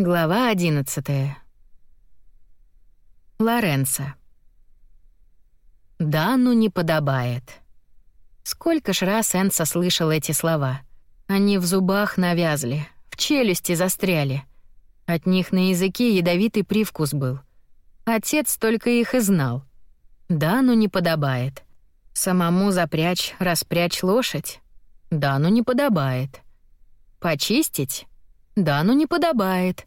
Глава 11. Лоренцо. Да, ну не подобает. Сколько ж раз Энса слышал эти слова. Они в зубах навязли, в челюсти застряли. От них на языке ядовитый привкус был. Отец только их и знал. Да, ну не подобает. Самому запрячь, распрячь лошадь. Да, ну не подобает. Почистить? Да, ну не подобает.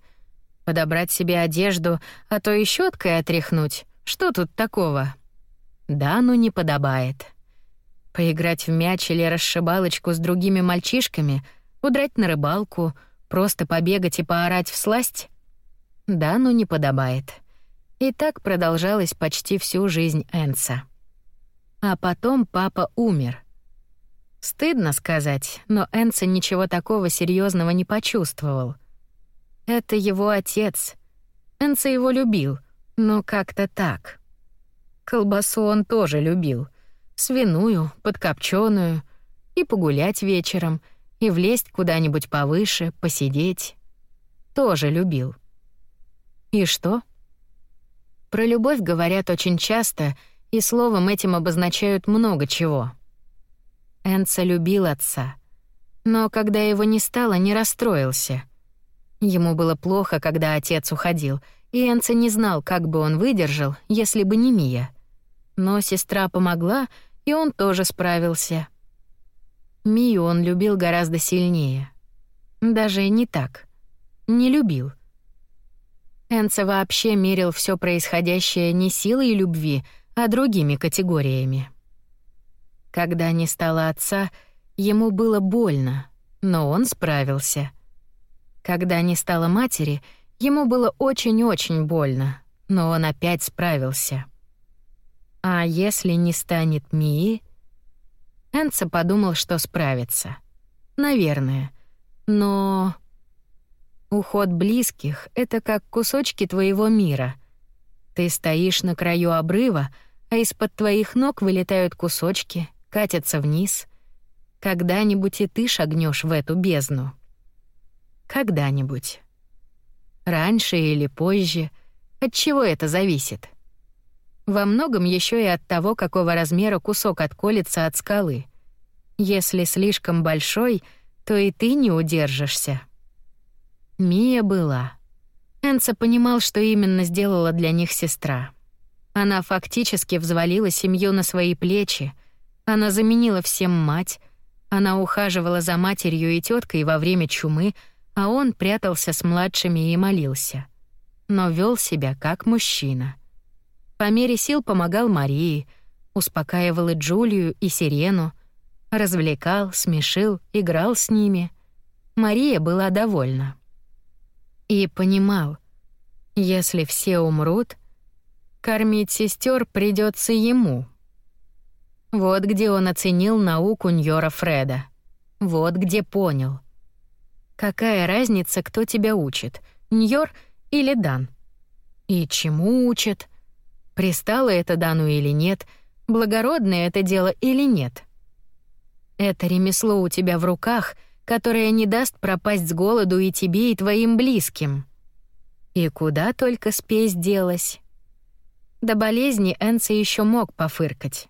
Подобрать себе одежду, а то и щеткой отряхнуть. Что тут такого? Да, ну не подобает. Поиграть в мяч или расшибалочку с другими мальчишками, удрать на рыбалку, просто побегать и поорать в сласть? Да, ну не подобает. И так продолжалось почти всю жизнь Энса. А потом папа умер. Стыдно сказать, но Энса ничего такого серьезного не почувствовал. Это его отец. Энса его любил, но как-то так. Колбасу он тоже любил. Свиную, подкопчёную. И погулять вечером, и влезть куда-нибудь повыше, посидеть. Тоже любил. И что? Про любовь говорят очень часто, и словом этим обозначают много чего. Энца любил отца. Но когда его не стало, не расстроился — Ему было плохо, когда отец уходил, и Энце не знал, как бы он выдержал, если бы не Мия. Но сестра помогла, и он тоже справился. Мию он любил гораздо сильнее. Даже не так. Не любил. Энце вообще мерил все происходящее не силой любви, а другими категориями. Когда не стало отца, ему было больно, но он справился — когда не стало матери, ему было очень-очень больно, но он опять справился. А если не станет Мии? Энца подумал, что справится. Наверное. Но уход близких — это как кусочки твоего мира. Ты стоишь на краю обрыва, а из-под твоих ног вылетают кусочки, катятся вниз. Когда-нибудь и ты шагнешь в эту бездну. Когда-нибудь. Раньше или позже. От чего это зависит? Во многом еще и от того, какого размера кусок отколется от скалы. Если слишком большой, то и ты не удержишься. Мия была. Энца понимал, что именно сделала для них сестра. Она фактически взвалила семью на свои плечи. Она заменила всем мать. Она ухаживала за матерью и теткой во время чумы, а он прятался с младшими и молился. Но вел себя как мужчина. По мере сил помогал Марии, успокаивал и Джулию, и Сирену, развлекал, смешил, играл с ними. Мария была довольна. И понимал, если все умрут, кормить сестер придется ему. Вот где он оценил науку Ньора Фреда. Вот где понял — Какая разница, кто тебя учит, Ньор или Дан? И чему учат? Пристало это Дану или нет? Благородное это дело или нет? Это ремесло у тебя в руках, которое не даст пропасть с голоду и тебе, и твоим близким. И куда только спесь делась. До болезни Энса еще мог пофыркать.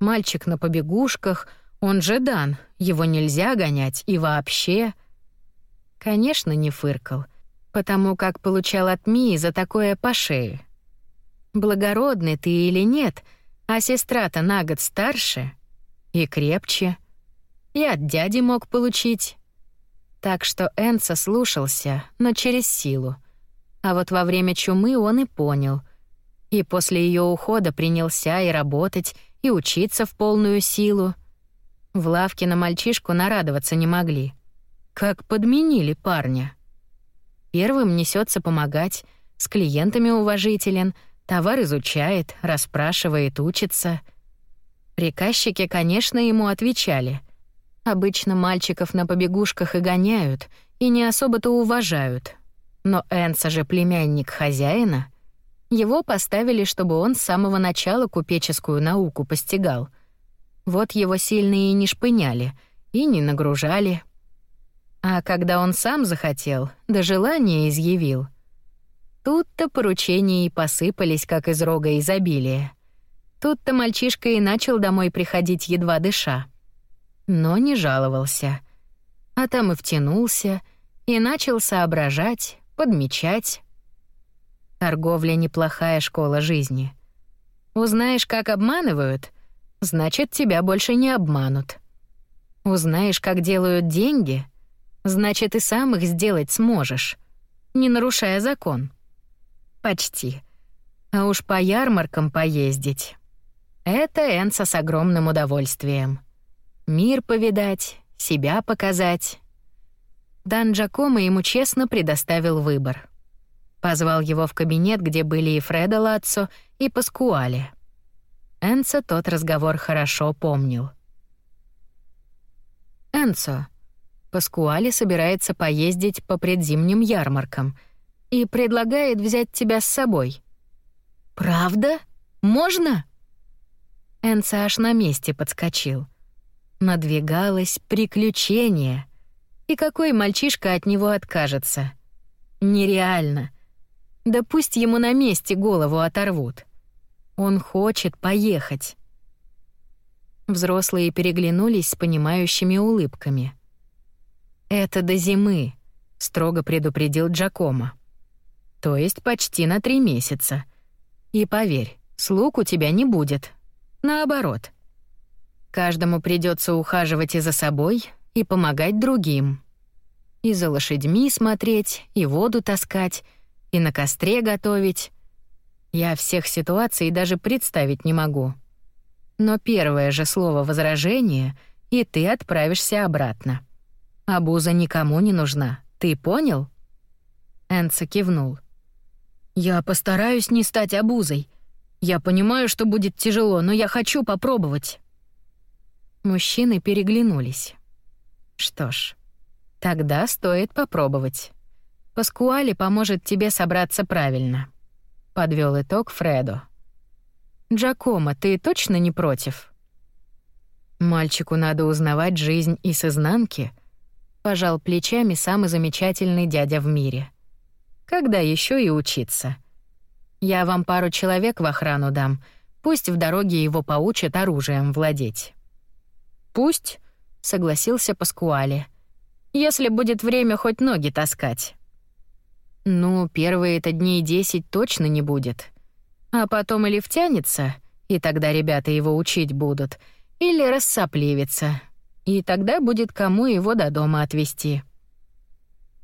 Мальчик на побегушках, он же Дан, его нельзя гонять и вообще... Конечно, не фыркал, потому как получал от Мии за такое по шее. Благородный ты или нет, а сестра-то на год старше и крепче. И от дяди мог получить. Так что Энса слушался, но через силу. А вот во время чумы он и понял. И после ее ухода принялся и работать, и учиться в полную силу. В лавке на мальчишку нарадоваться не могли — как подменили парня. Первым несется помогать, с клиентами уважителен, товар изучает, расспрашивает, учится. Приказчики, конечно, ему отвечали. Обычно мальчиков на побегушках и гоняют, и не особо-то уважают. Но Энса же племянник хозяина. Его поставили, чтобы он с самого начала купеческую науку постигал. Вот его сильные и не шпыняли, и не нагружали, А когда он сам захотел, да желание изъявил, тут-то поручения и посыпались, как из рога изобилия. Тут-то мальчишка и начал домой приходить едва дыша. Но не жаловался. А там и втянулся, и начал соображать, подмечать. Торговля — неплохая школа жизни. Узнаешь, как обманывают, значит, тебя больше не обманут. Узнаешь, как делают деньги, значит, и сам их сделать сможешь, не нарушая закон. Почти. А уж по ярмаркам поездить. Это Энса с огромным удовольствием. Мир повидать, себя показать. Дан Джакомо ему честно предоставил выбор. Позвал его в кабинет, где были и Фредо Лацо, и Паскуале. Энцо тот разговор хорошо помнил. «Энцо, Паскуале собирается поездить по предзимним ярмаркам и предлагает взять тебя с собой». «Правда? Можно?» Энца аж на месте подскочил. Надвигалось приключение. И какой мальчишка от него откажется? Нереально. Да пусть ему на месте голову оторвут. Он хочет поехать. Взрослые переглянулись с понимающими улыбками. «Это до зимы», — строго предупредил Джакомо. «То есть почти на три месяца. И поверь, слуг у тебя не будет, Наоборот. Каждому придется ухаживать и за собой, и помогать другим. И за лошадьми смотреть, и воду таскать, и на костре готовить. Я всех ситуаций даже представить не могу. Но первое же слово возражения, и ты отправишься обратно. Абуза никому не нужна. Ты понял? Энца кивнул. Я постараюсь не стать обузой, я понимаю, что будет тяжело, но я хочу попробовать. Мужчины переглянулись. Что ж, тогда стоит попробовать. Паскуали поможет тебе собраться правильно. Подвел итог Фредо. Джакомо, ты точно не против? Мальчику надо узнавать жизнь и с изнанки. Пожал плечами самый замечательный дядя в мире. Когда еще и учиться? — я вам пару человек в охрану дам. Пусть в дороге его поучат оружием владеть». «Пусть», — согласился Паскуале. «Если будет время хоть ноги таскать». «Ну, первые-то дней десять точно не будет. А потом или втянется, и тогда ребята его учить будут, или рассопливится, и тогда будет кому его до дома отвезти».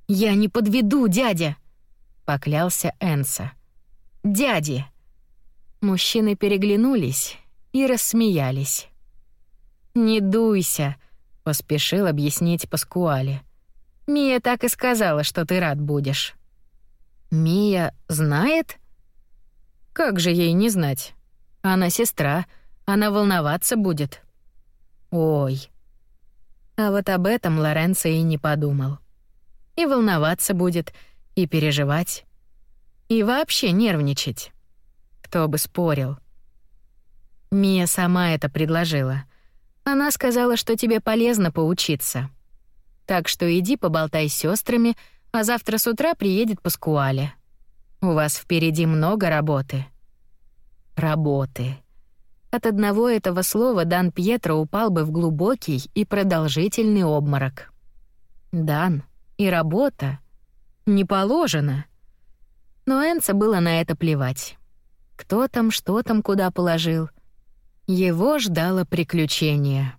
«Я не подведу, дядя!» — поклялся Энса дяди!» Мужчины переглянулись и рассмеялись. «Не дуйся», — поспешил объяснить Паскуале. «Мия так и сказала, что ты рад будешь». «Мия знает?» «Как же ей не знать? Она сестра, она волноваться будет». «Ой». А вот об этом Лоренцо и не подумал. И волноваться будет, и переживать. И вообще нервничать. Кто бы спорил. Мия сама это предложила. Она сказала, что тебе полезно поучиться. Так что иди поболтай с сестрами, а завтра с утра приедет Паскуале. У вас впереди много работы. Работы. От одного этого слова Дан Пьетро упал бы в глубокий и продолжительный обморок. Дан и работа. Не положено. Но Энца было на это плевать. Кто там, что там, куда положил. Его ждало приключение.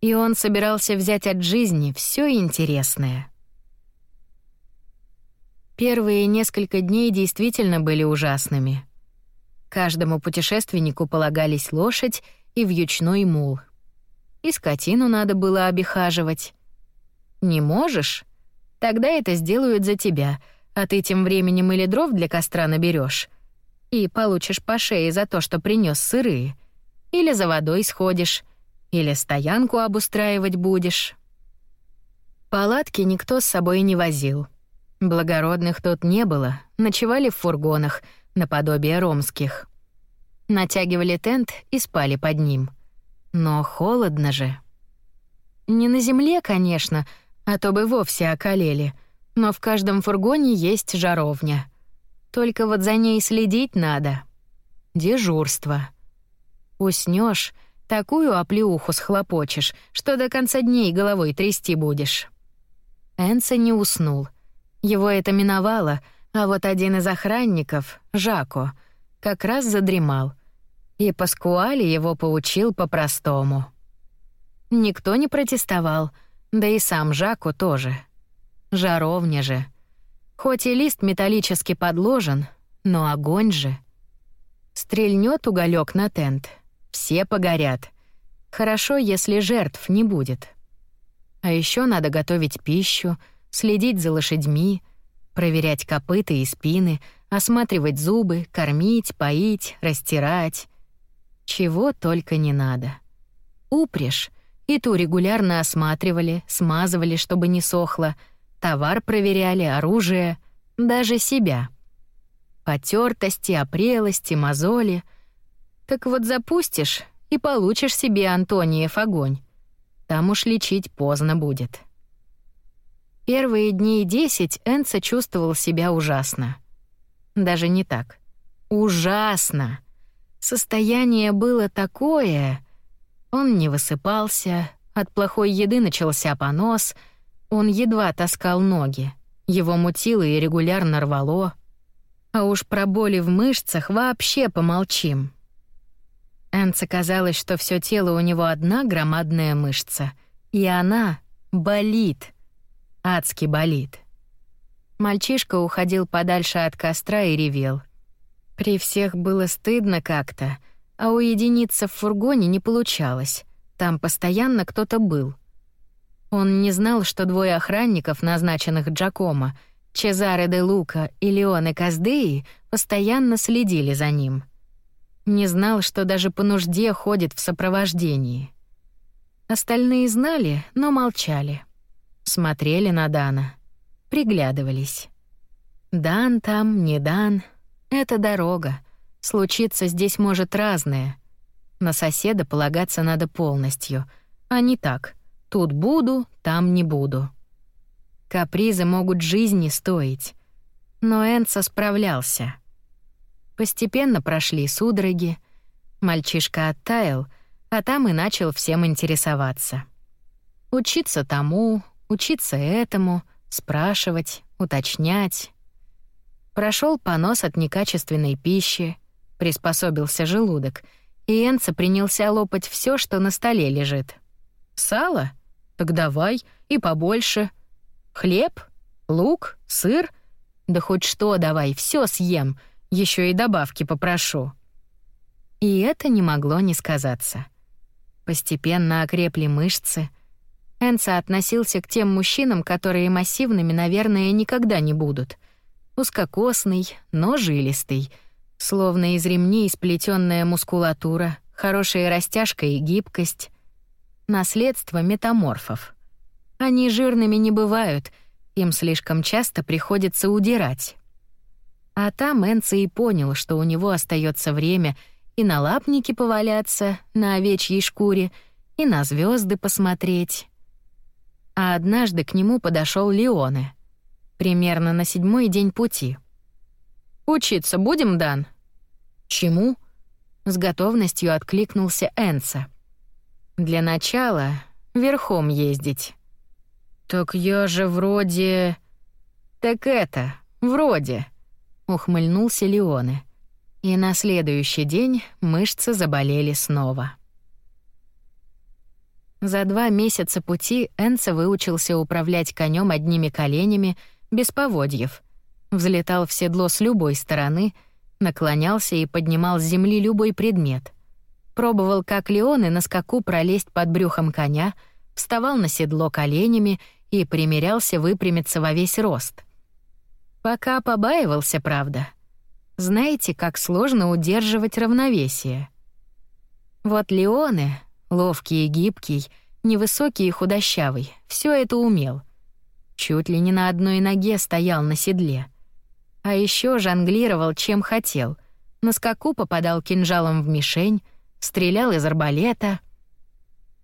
И он собирался взять от жизни все интересное. Первые несколько дней действительно были ужасными. Каждому путешественнику полагались лошадь и вьючной мул. И скотину надо было обихаживать. Не можешь? Тогда это сделают за тебя — а ты тем временем или дров для костра наберешь и получишь по шее за то, что принес сырые, или за водой сходишь, или стоянку обустраивать будешь. Палатки никто с собой не возил. Благородных тут не было, ночевали в фургонах, наподобие ромских. Натягивали тент и спали под ним. Но холодно же. Не на земле, конечно, а то бы вовсе околели. Но в каждом фургоне есть жаровня. Только вот за ней следить надо. Дежурство. Уснешь, такую оплеуху схлопочешь, что до конца дней головой трясти будешь. Энса не уснул. Его это миновало, а вот один из охранников, Жако, как раз задремал. И Паскуали его поучил по-простому. Никто не протестовал, да и сам Жако тоже. Жаровня же. Хоть и лист металлически подложен, но огонь же. Стрельнет уголек на тент, все погорят. Хорошо, если жертв не будет. А еще надо готовить пищу, следить за лошадьми, проверять копыта и спины, осматривать зубы, кормить, поить, растирать. Чего только не надо. Упряжь. И ту регулярно осматривали, смазывали, чтобы не сохло, товар проверяли, оружие, даже себя. Потертости, опрелости, мозоли. Так вот запустишь и получишь себе Антониев огонь. Там уж лечить поздно будет. Первые дни десять Энца чувствовал себя ужасно. Даже не так. Ужасно. Состояние было такое. Он не высыпался, от плохой еды начался понос, он едва таскал ноги, его мутило и регулярно рвало. А уж про боли в мышцах вообще помолчим. Энце казалось, что все тело у него одна громадная мышца, и она болит. Адски болит. Мальчишка уходил подальше от костра и ревел. При всех было стыдно как-то, а уединиться в фургоне не получалось. Там постоянно кто-то был. Он не знал, что двое охранников, назначенных Джакомо, Чезаре де Лука и Леоне Каздеи, постоянно следили за ним — не знал, что даже по нужде ходит в сопровождении. Остальные знали, но молчали. Смотрели на Дана, приглядывались. Дан там, не Дан — это дорога. Случиться здесь может разное. На соседа полагаться надо полностью, а не так. Тут буду, там не буду. Капризы могут жизни стоить. Но Энца справлялся — Постепенно прошли судороги. Мальчишка оттаял, а там и начал всем интересоваться. Учиться тому, учиться этому, спрашивать, уточнять. Прошел понос от некачественной пищи, приспособился желудок, и Энца принялся лопать все, что на столе лежит. «Сало? Так давай, и побольше. Хлеб? Лук? Сыр? Да хоть что давай, все съем», еще и добавки попрошу». И это не могло не сказаться. Постепенно окрепли мышцы. Энца относился к тем мужчинам, которые массивными, наверное, никогда не будут. Узкокосный, но жилистый, словно из ремней сплетенная мускулатура, хорошая растяжка и гибкость. Наследство метаморфов. Они жирными не бывают, им слишком часто приходится удирать. А там Энце и понял, что у него остается время и на лапнике поваляться, на овечьей шкуре, и на звезды посмотреть. А однажды к нему подошел Леоне, примерно на седьмой день пути. «Учиться будем, Дан?» «Чему?» — с готовностью откликнулся Энца. «Для начала верхом ездить». «Так я же вроде...» «Так это, вроде...» ухмыльнулся Леоне. И на следующий день мышцы заболели снова. За два месяца пути Энца выучился управлять конем одними коленями, без поводьев. Взлетал в седло с любой стороны, наклонялся и поднимал с земли любой предмет. Пробовал, как Леоны на скаку пролезть под брюхом коня, вставал на седло коленями и примерялся выпрямиться во весь рост. Пока побаивался, правда. Знаете, как сложно удерживать равновесие. Вот Леоне, ловкий и гибкий, невысокий и худощавый, все это умел. Чуть ли не на одной ноге стоял на седле. А еще жонглировал чем хотел. На скаку попадал кинжалом в мишень, стрелял из арбалета.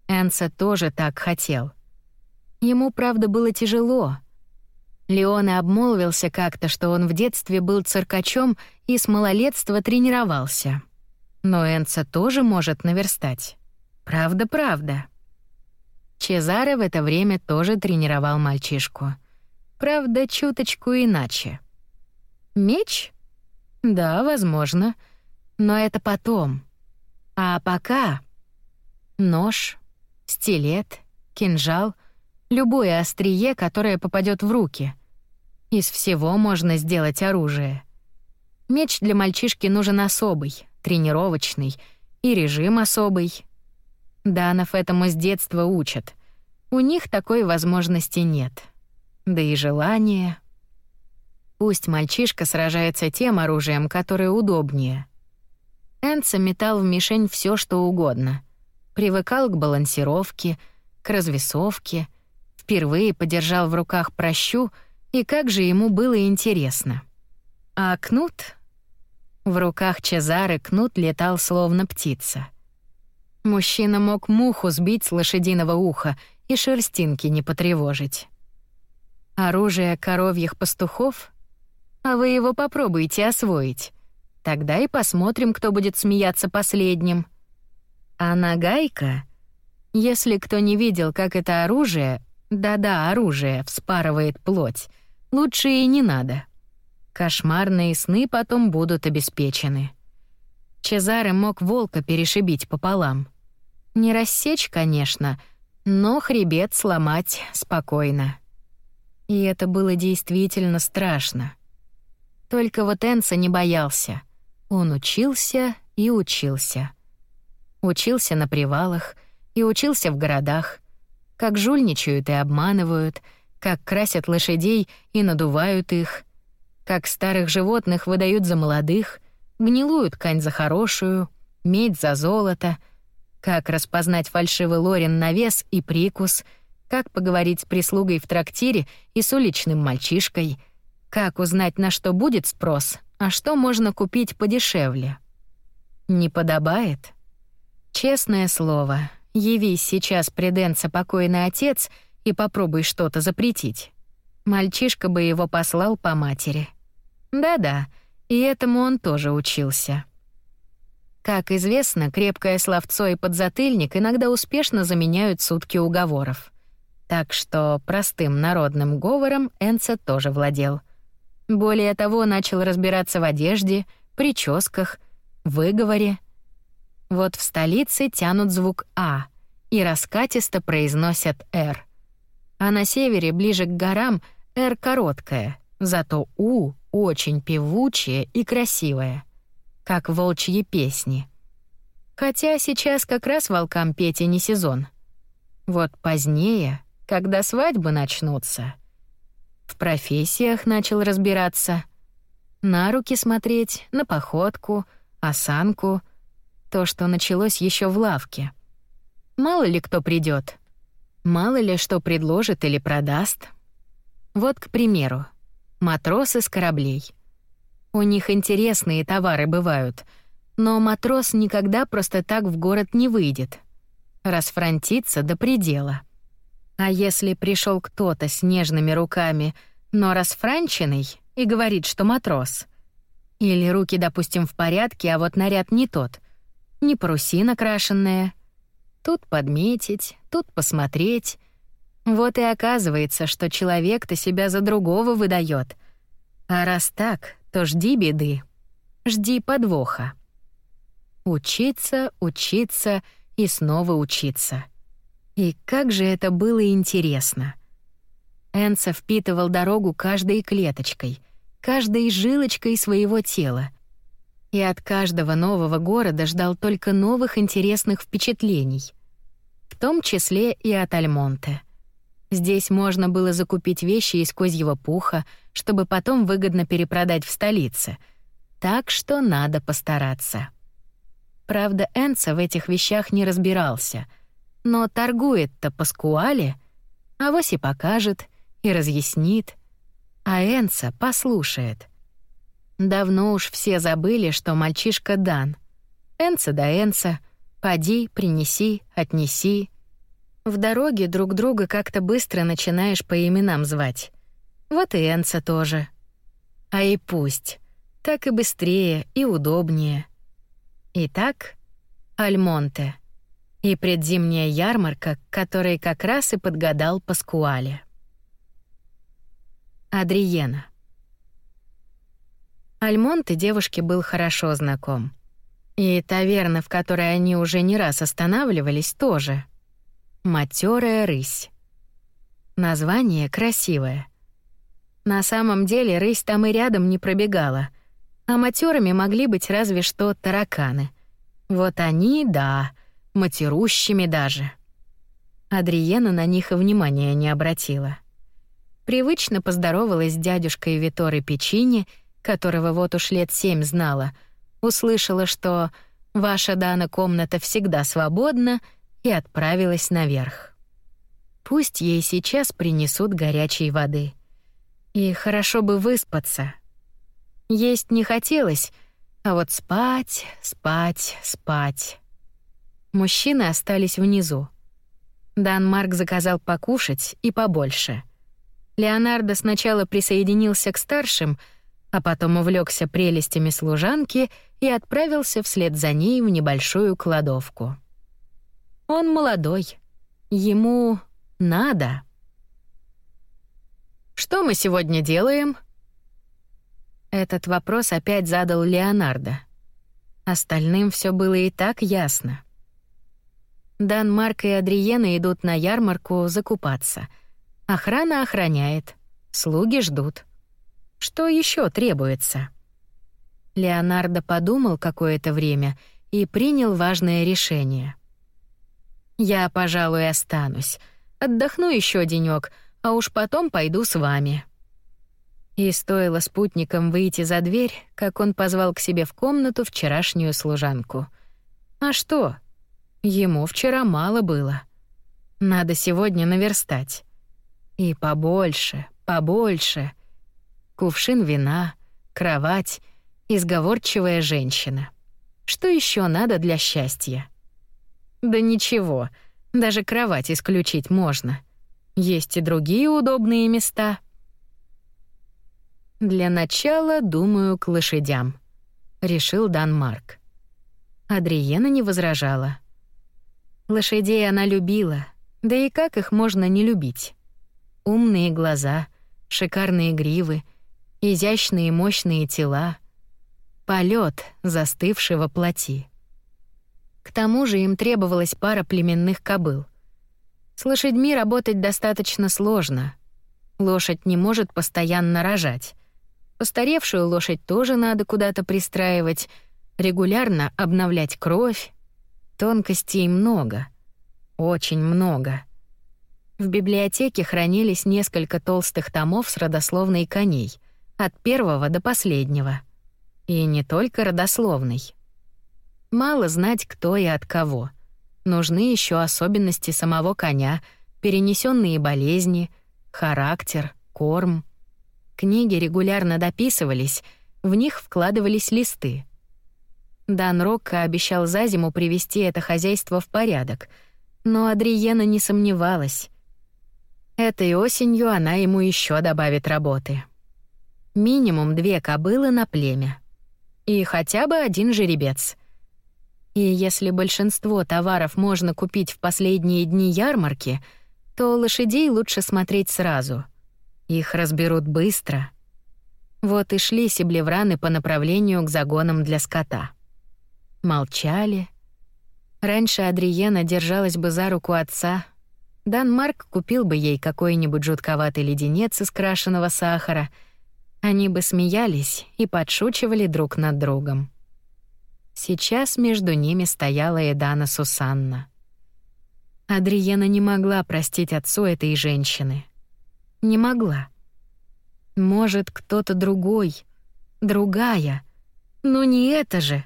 Энса тоже так хотел. Ему, правда, было тяжело. Леоне обмолвился как-то, что он в детстве был циркачом и с малолетства тренировался. Но Энца тоже может наверстать. Правда, правда. Чезаре в это время тоже тренировал мальчишку. Правда, чуточку иначе. Меч? Да, возможно. Но это потом. А пока нож, стилет, кинжал, любое острие, которое попадет в руки. Из всего можно сделать оружие. Меч для мальчишки нужен особый, тренировочный, и режим особый. Данов этому с детства учат. У них такой возможности нет. Да и желания. Пусть мальчишка сражается тем оружием, которое удобнее. Энца метал в мишень все, что угодно. Привыкал к балансировке, к развесовке, впервые подержал в руках прощу, и как же ему было интересно. А кнут? В руках Чезары кнут летал словно птица. Мужчина мог муху сбить с лошадиного уха и шерстинки не потревожить. Оружие коровьих пастухов? А вы его попробуйте освоить. Тогда и посмотрим, кто будет смеяться последним. А нагайка? Если кто не видел, как это оружие, да-да, оружие вспарывает плоть, лучше и не надо. Кошмарные сны потом будут обеспечены. Чезаре мог волка перешибить пополам. Не рассечь, конечно, но хребет сломать спокойно. И это было действительно страшно. Только вот Энса не боялся. Он учился и учился. Учился на привалах и учился в городах. Как жульничают и обманывают, как красят лошадей и надувают их, как старых животных выдают за молодых, гнилую ткань за хорошую, медь за золото — как распознать фальшивый лорин на вес и прикус, как поговорить с прислугой в трактире и с уличным мальчишкой, как узнать, на что будет спрос, а что можно купить подешевле. Не подобает? Честное слово, явись сейчас преденца покойный отец и попробуй что-то запретить. Мальчишка бы его послал по матери. Да-да, и этому он тоже учился. Как известно, крепкое словцо и подзатыльник иногда успешно заменяют сутки уговоров. Так что простым народным говором Энце тоже владел. Более того, начал разбираться в одежде, прическах, выговоре. Вот в столице тянут звук «а» и раскатисто произносят «р». А на севере, ближе к горам, «р» короткое, зато «у» очень певучее и красивое — как волчьи песни. Хотя сейчас как раз волкам петь и не сезон. Вот позднее, когда свадьбы начнутся. В профессиях начал разбираться. На руки смотреть, на походку, осанку. То, что началось еще в лавке. Мало ли кто придет, Мало ли что предложит или продаст. Вот, к примеру, матросы с кораблей — у них интересные товары бывают, но матрос никогда просто так в город не выйдет. Расфронтится до предела. А если пришел кто-то с нежными руками, но расфранченный, и говорит, что матрос. Или руки, допустим, в порядке, а вот наряд не тот. Не парусина крашенная. Тут подметить, тут посмотреть. Вот и оказывается, что человек-то себя за другого выдает. А раз так, то жди беды, жди подвоха. Учиться, учиться и снова учиться. И как же это было интересно. Энса впитывал дорогу каждой клеточкой, каждой жилочкой своего тела. И от каждого нового города ждал только новых интересных впечатлений. В том числе и от Альмонте — Здесь можно было закупить вещи из козьего пуха, чтобы потом выгодно перепродать в столице. Так что надо постараться. Правда, Энца в этих вещах не разбирался, но торгует-то Паскуале, авось и покажет, и разъяснит, а Энца послушает. Давно уж все забыли, что мальчишка дан. Энца да Энца, поди, принеси, отнеси. В дороге друг друга как-то быстро начинаешь по именам звать. Вот и Энца тоже. А и пусть. Так и быстрее, и удобнее. Итак, Альмонте. И предзимняя ярмарка, которой как раз и подгадал Паскуале. Адриена. Альмонте девушке был хорошо знаком. И таверна, в которой они уже не раз останавливались, тоже. Матерая рысь. Название красивое. На самом деле рысь там и рядом не пробегала, а матерами могли быть разве что тараканы. Вот они, да, матерущими даже. Адриена на них и внимания не обратила. Привычно поздоровалась с дядюшкой Виторой Печини, которого вот уж лет семь знала, услышала, что «Ваша Дана комната всегда свободна», и отправилась наверх. Пусть ей сейчас принесут горячей воды. И хорошо бы выспаться. Есть не хотелось, а вот спать, спать, спать. Мужчины остались внизу. Дан Марк заказал покушать и побольше. Леонардо сначала присоединился к старшим — а потом увлекся прелестями служанки и отправился вслед за ней в небольшую кладовку. Он молодой. Ему надо. Что мы сегодня делаем? Этот вопрос опять задал Леонардо. Остальным все было и так ясно. Дан Марк и Адриена идут на ярмарку закупаться. Охрана охраняет, слуги ждут. Что еще требуется? Леонардо подумал какое-то время и принял важное решение. Я, пожалуй, останусь. Отдохну еще денек, а уж потом пойду с вами. И стоило спутникам выйти за дверь, как он позвал к себе в комнату вчерашнюю служанку. А что? Ему вчера мало было. Надо сегодня наверстать. И побольше, побольше — кувшин вина, кровать, изговорчивая женщина. Что еще надо для счастья? Да ничего, даже кровать исключить можно. Есть и другие удобные места. Для начала, думаю, к лошадям, решил Дан Марк. Адриена не возражала. Лошадей она любила, да и как их можно не любить? Умные глаза, шикарные гривы — изящные мощные тела, полет застывшего плоти. К тому же им требовалась пара племенных кобыл. С лошадьми работать достаточно сложно. Лошадь не может постоянно рожать. Постаревшую лошадь тоже надо куда-то пристраивать, регулярно обновлять кровь. Тонкостей много. Очень много. В библиотеке хранились несколько толстых томов с родословной коней — от первого до последнего. И не только родословный. Мало знать, кто и от кого. Нужны еще особенности самого коня, перенесенные болезни, характер, корм. Книги регулярно дописывались, в них вкладывались листы. Дан Рокко обещал за зиму привести это хозяйство в порядок, но Адриена не сомневалась. Этой осенью она ему еще добавит работы. Минимум две кобылы на племя. И хотя бы один жеребец. И если большинство товаров можно купить в последние дни ярмарки, то лошадей лучше смотреть сразу. Их разберут быстро. Вот и шли сиблевраны по направлению к загонам для скота. Молчали. Раньше Адриена держалась бы за руку отца. Дан Марк купил бы ей какой-нибудь жутковатый леденец из крашеного сахара — они бы смеялись и подшучивали друг над другом. Сейчас между ними стояла Эдана Сусанна. Адриена не могла простить отцу этой женщины. Не могла. Может, кто-то другой, другая, но не это же.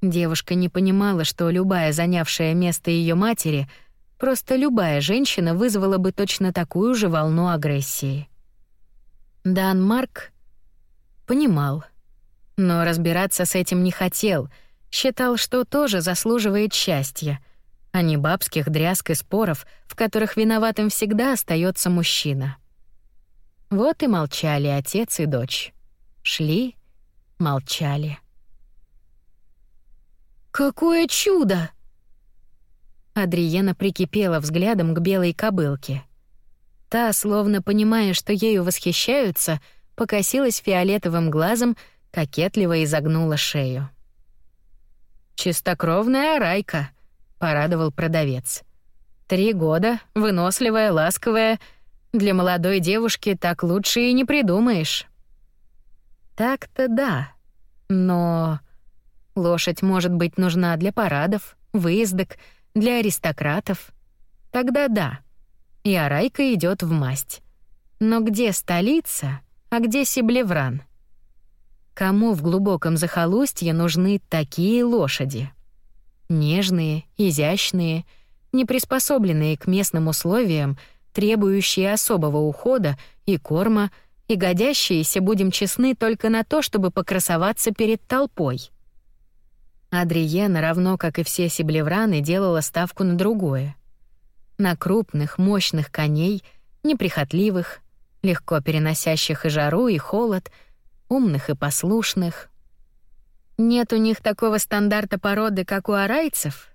Девушка не понимала, что любая занявшая место ее матери, просто любая женщина вызвала бы точно такую же волну агрессии. Дан Марк понимал, но разбираться с этим не хотел, считал, что тоже заслуживает счастья. а не бабских дрязг и споров, в которых виноватым всегда остается мужчина. Вот и молчали отец и дочь. Шли, молчали. «Какое чудо!» Адриена прикипела взглядом к белой кобылке. Та, словно понимая, что ею восхищаются, покосилась фиолетовым глазом, кокетливо изогнула шею. «Чистокровная арайка», — порадовал продавец. «Три года, выносливая, ласковая. Для молодой девушки так лучше и не придумаешь». «Так-то да, но...» Лошадь может быть нужна для парадов, выездок, для аристократов. Тогда да. И Арайка идет в масть. Но где столица, а где Сиблевран? Кому в глубоком захолустье нужны такие лошади? Нежные, изящные, не приспособленные к местным условиям, требующие особого ухода и корма, и годящиеся, будем честны, только на то, чтобы покрасоваться перед толпой. Адриена, равно как и все сиблевраны, делала ставку на другое. На крупных, мощных коней, неприхотливых, легко переносящих и жару, и холод, умных и послушных. Нет у них такого стандарта породы, как у арайцев?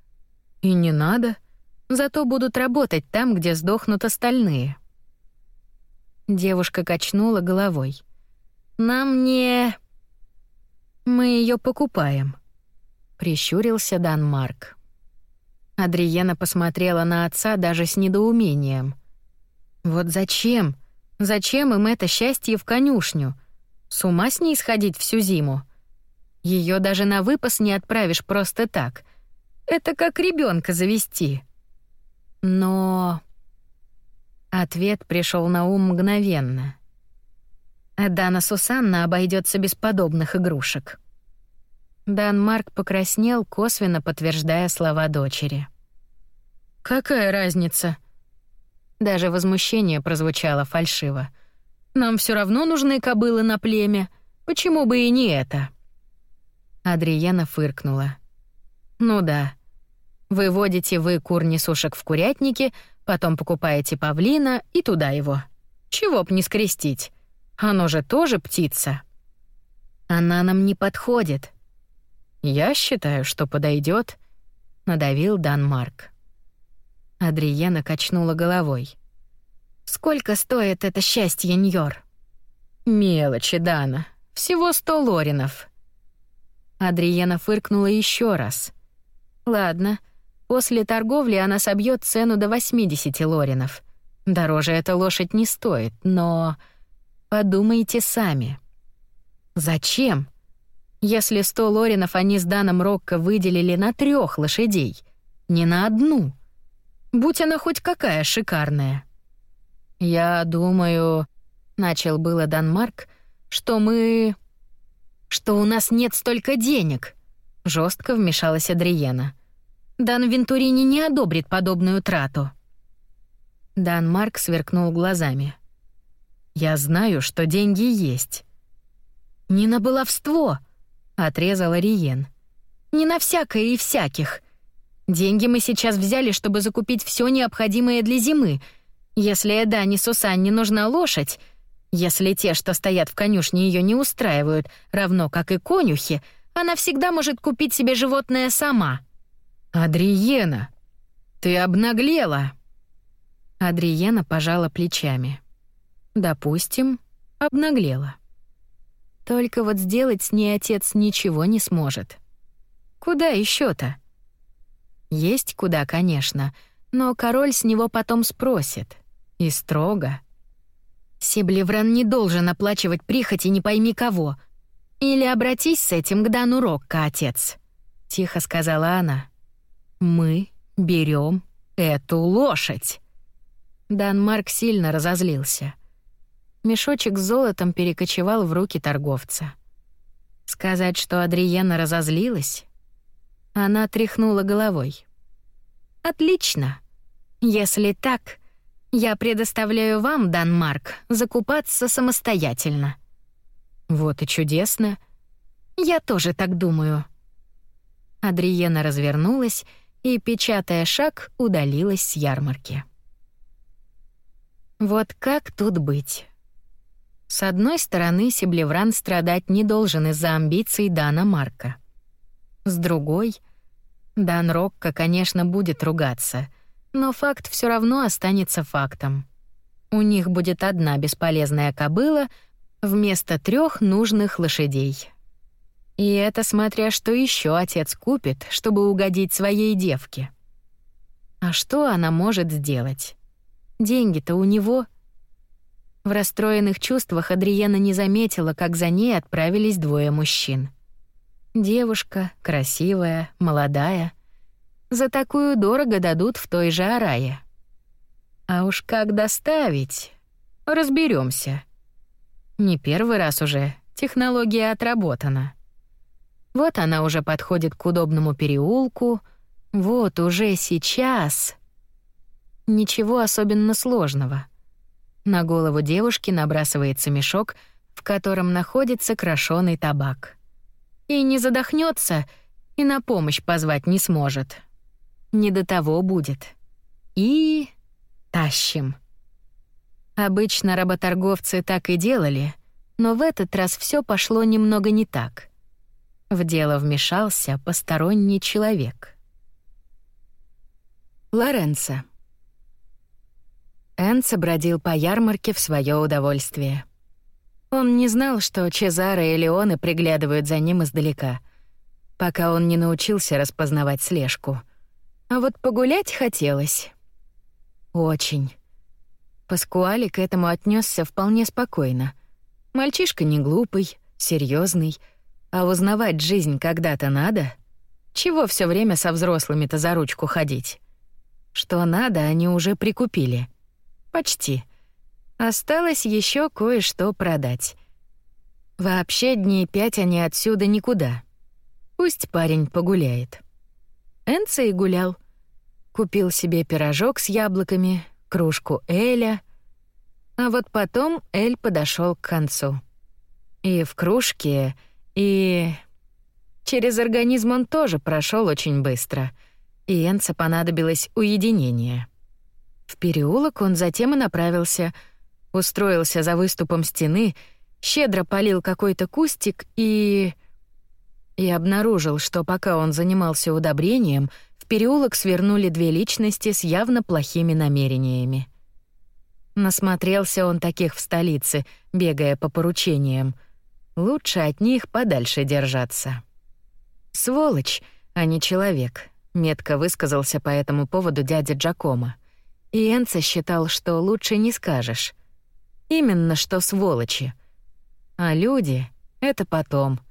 И не надо. Зато будут работать там, где сдохнут остальные. Девушка качнула головой. Нам не... Мы ее покупаем. Прищурился Данмарк. Адриена посмотрела на отца даже с недоумением. Вот зачем? Зачем им это счастье в конюшню? С ума с ней сходить всю зиму? Ее даже на выпас не отправишь просто так. Это как ребенка завести. Но ответ пришел на ум мгновенно. Дана Сусанна обойдется без подобных игрушек. Данмарк покраснел, косвенно подтверждая слова дочери. «Какая разница?» Даже возмущение прозвучало фальшиво. «Нам все равно нужны кобылы на племя. Почему бы и не это?» Адриена фыркнула. «Ну да. Вы водите вы кур-несушек в курятнике, потом покупаете павлина и туда его. Чего б не скрестить? Оно же тоже птица». «Она нам не подходит», «Я считаю, что подойдет, надавил Данмарк. Адриена качнула головой. «Сколько стоит это счастье, Ньор?» «Мелочи, Дана. Всего сто лоринов». Адриена фыркнула еще раз. «Ладно, после торговли она собьет цену до 80 лоринов. Дороже эта лошадь не стоит, но... Подумайте сами». «Зачем?» если сто лоринов они с Даном Рокко выделили на трех лошадей, не на одну. Будь она хоть какая шикарная. Я думаю, начал было Данмарк, что мы что у нас нет столько денег, жестко вмешалась Адриена. Дан Вентурини не одобрит подобную трату. Данмарк сверкнул глазами. Я знаю, что деньги есть. Не на баловство, отрезала Риен. Не на всякое и всяких. Деньги мы сейчас взяли, чтобы закупить все необходимое для зимы. Если Эдане Сусанне нужна лошадь, если те, что стоят в конюшне, ее не устраивают, равно как и конюхи, она всегда может купить себе животное сама. Адриена, ты обнаглела. Адриена пожала плечами. Допустим, обнаглела. Только вот сделать с ней отец ничего не сможет. Куда еще то Есть куда, конечно, но король с него потом спросит. И строго. Сиблевран не должен оплачивать прихоти не пойми кого. Или обратись с этим к Дану Рокко, отец. Тихо сказала она. Мы берем эту лошадь. Дан Марк сильно разозлился — Мешочек с золотом перекочевал в руки торговца. Сказать, что Адриена разозлилась? Она тряхнула головой. «Отлично. Если так, я предоставляю вам, Данмарк, закупаться самостоятельно». «Вот и чудесно. Я тоже так думаю». Адриена развернулась и, печатая шаг, удалилась с ярмарки. Вот как тут быть? С одной стороны, Себлевран страдать не должен из-за амбиций Дана Марка. С другой, Дан Рокко, конечно, будет ругаться, но факт все равно останется фактом. У них будет одна бесполезная кобыла вместо трех нужных лошадей. И это смотря что еще отец купит, чтобы угодить своей девке. А что она может сделать? Деньги-то у него. В расстроенных чувствах Адриена не заметила, как за ней отправились двое мужчин. Девушка, красивая, молодая. За такую дорого дадут в той же Арае. А уж как доставить? Разберемся. Не первый раз уже, технология отработана. Вот она уже подходит к удобному переулку. Вот уже сейчас. Ничего особенно сложного. На голову девушки набрасывается мешок, в котором находится крошёный табак. И не задохнется, и на помощь позвать не сможет. Не до того будет. И тащим. Обычно работорговцы так и делали, но в этот раз все пошло немного не так — в дело вмешался посторонний человек. Лоренцо. Энцо бродил по ярмарке в свое удовольствие. Он не знал, что Чезаро и Леоне приглядывают за ним издалека, пока он не научился распознавать слежку. А вот погулять хотелось. Очень. Паскуали к этому отнесся вполне спокойно. Мальчишка не глупый, серьезный, а узнавать жизнь когда-то надо. Чего все время со взрослыми-то за ручку ходить? Что надо, они уже прикупили. Почти. Осталось еще кое-что продать. Вообще дней пять они отсюда никуда. Пусть парень погуляет. Энце и гулял. Купил себе пирожок с яблоками, кружку Эля. А вот потом Эль подошел к концу. И в кружке и через организм он тоже прошел очень быстро, и Энце понадобилось уединение. В переулок он затем и направился, устроился за выступом стены, щедро полил какой-то кустик и... И обнаружил, что пока он занимался удобрением, в переулок свернули две личности с явно плохими намерениями. Насмотрелся он таких в столице, бегая по поручениям — Лучше от них подальше держаться. Сволочь, а не человек, метко высказался по этому поводу дядя Джакомо. И Энце считал, что лучше не скажешь. Именно что сволочи. А люди — это потом.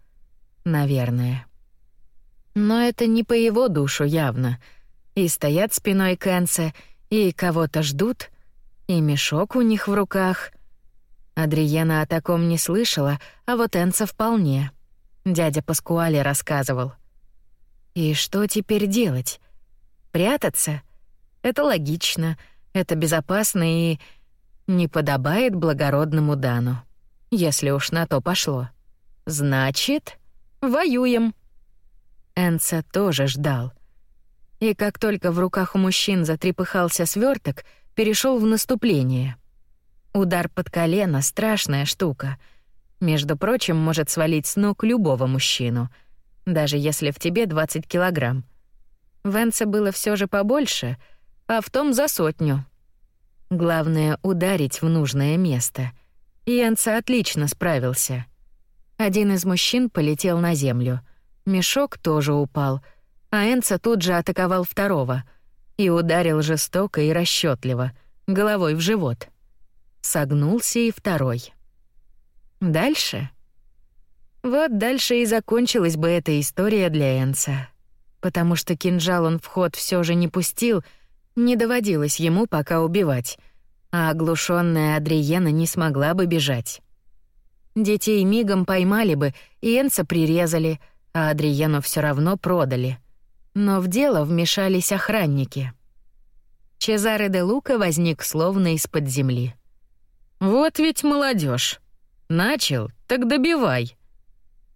Наверное. Но это не по его душу явно. И стоят спиной к Энце, и кого-то ждут, и мешок у них в руках — Адриена о таком не слышала, а вот Энца вполне. Дядя Паскуале рассказывал. И что теперь делать? Прятаться? Это логично, это безопасно и не подобает благородному Дану. Если уж на то пошло. Значит, воюем. Энца тоже ждал. И как только в руках у мужчин затрепыхался сверток, перешел в наступление — Удар под колено — страшная штука. Между прочим, может свалить с ног любого мужчину, даже если в тебе 20 килограмм. Венце было все же побольше, а в том за сотню. Главное — ударить в нужное место. И Энце отлично справился. Один из мужчин полетел на землю. Мешок тоже упал, а Энце тут же атаковал второго и ударил жестоко и расчетливо, головой в живот — Согнулся и второй. Дальше? Вот дальше и закончилась бы эта история для Энца. Потому что кинжал он в ход всё же не пустил, не доводилось ему пока убивать, а оглушённая Адриена не смогла бы бежать. Детей мигом поймали бы, и Энца прирезали, а Адриену всё равно продали. Но в дело вмешались охранники. Чезаре де Лука возник словно из-под земли. Вот ведь молодежь. Начал, так добивай.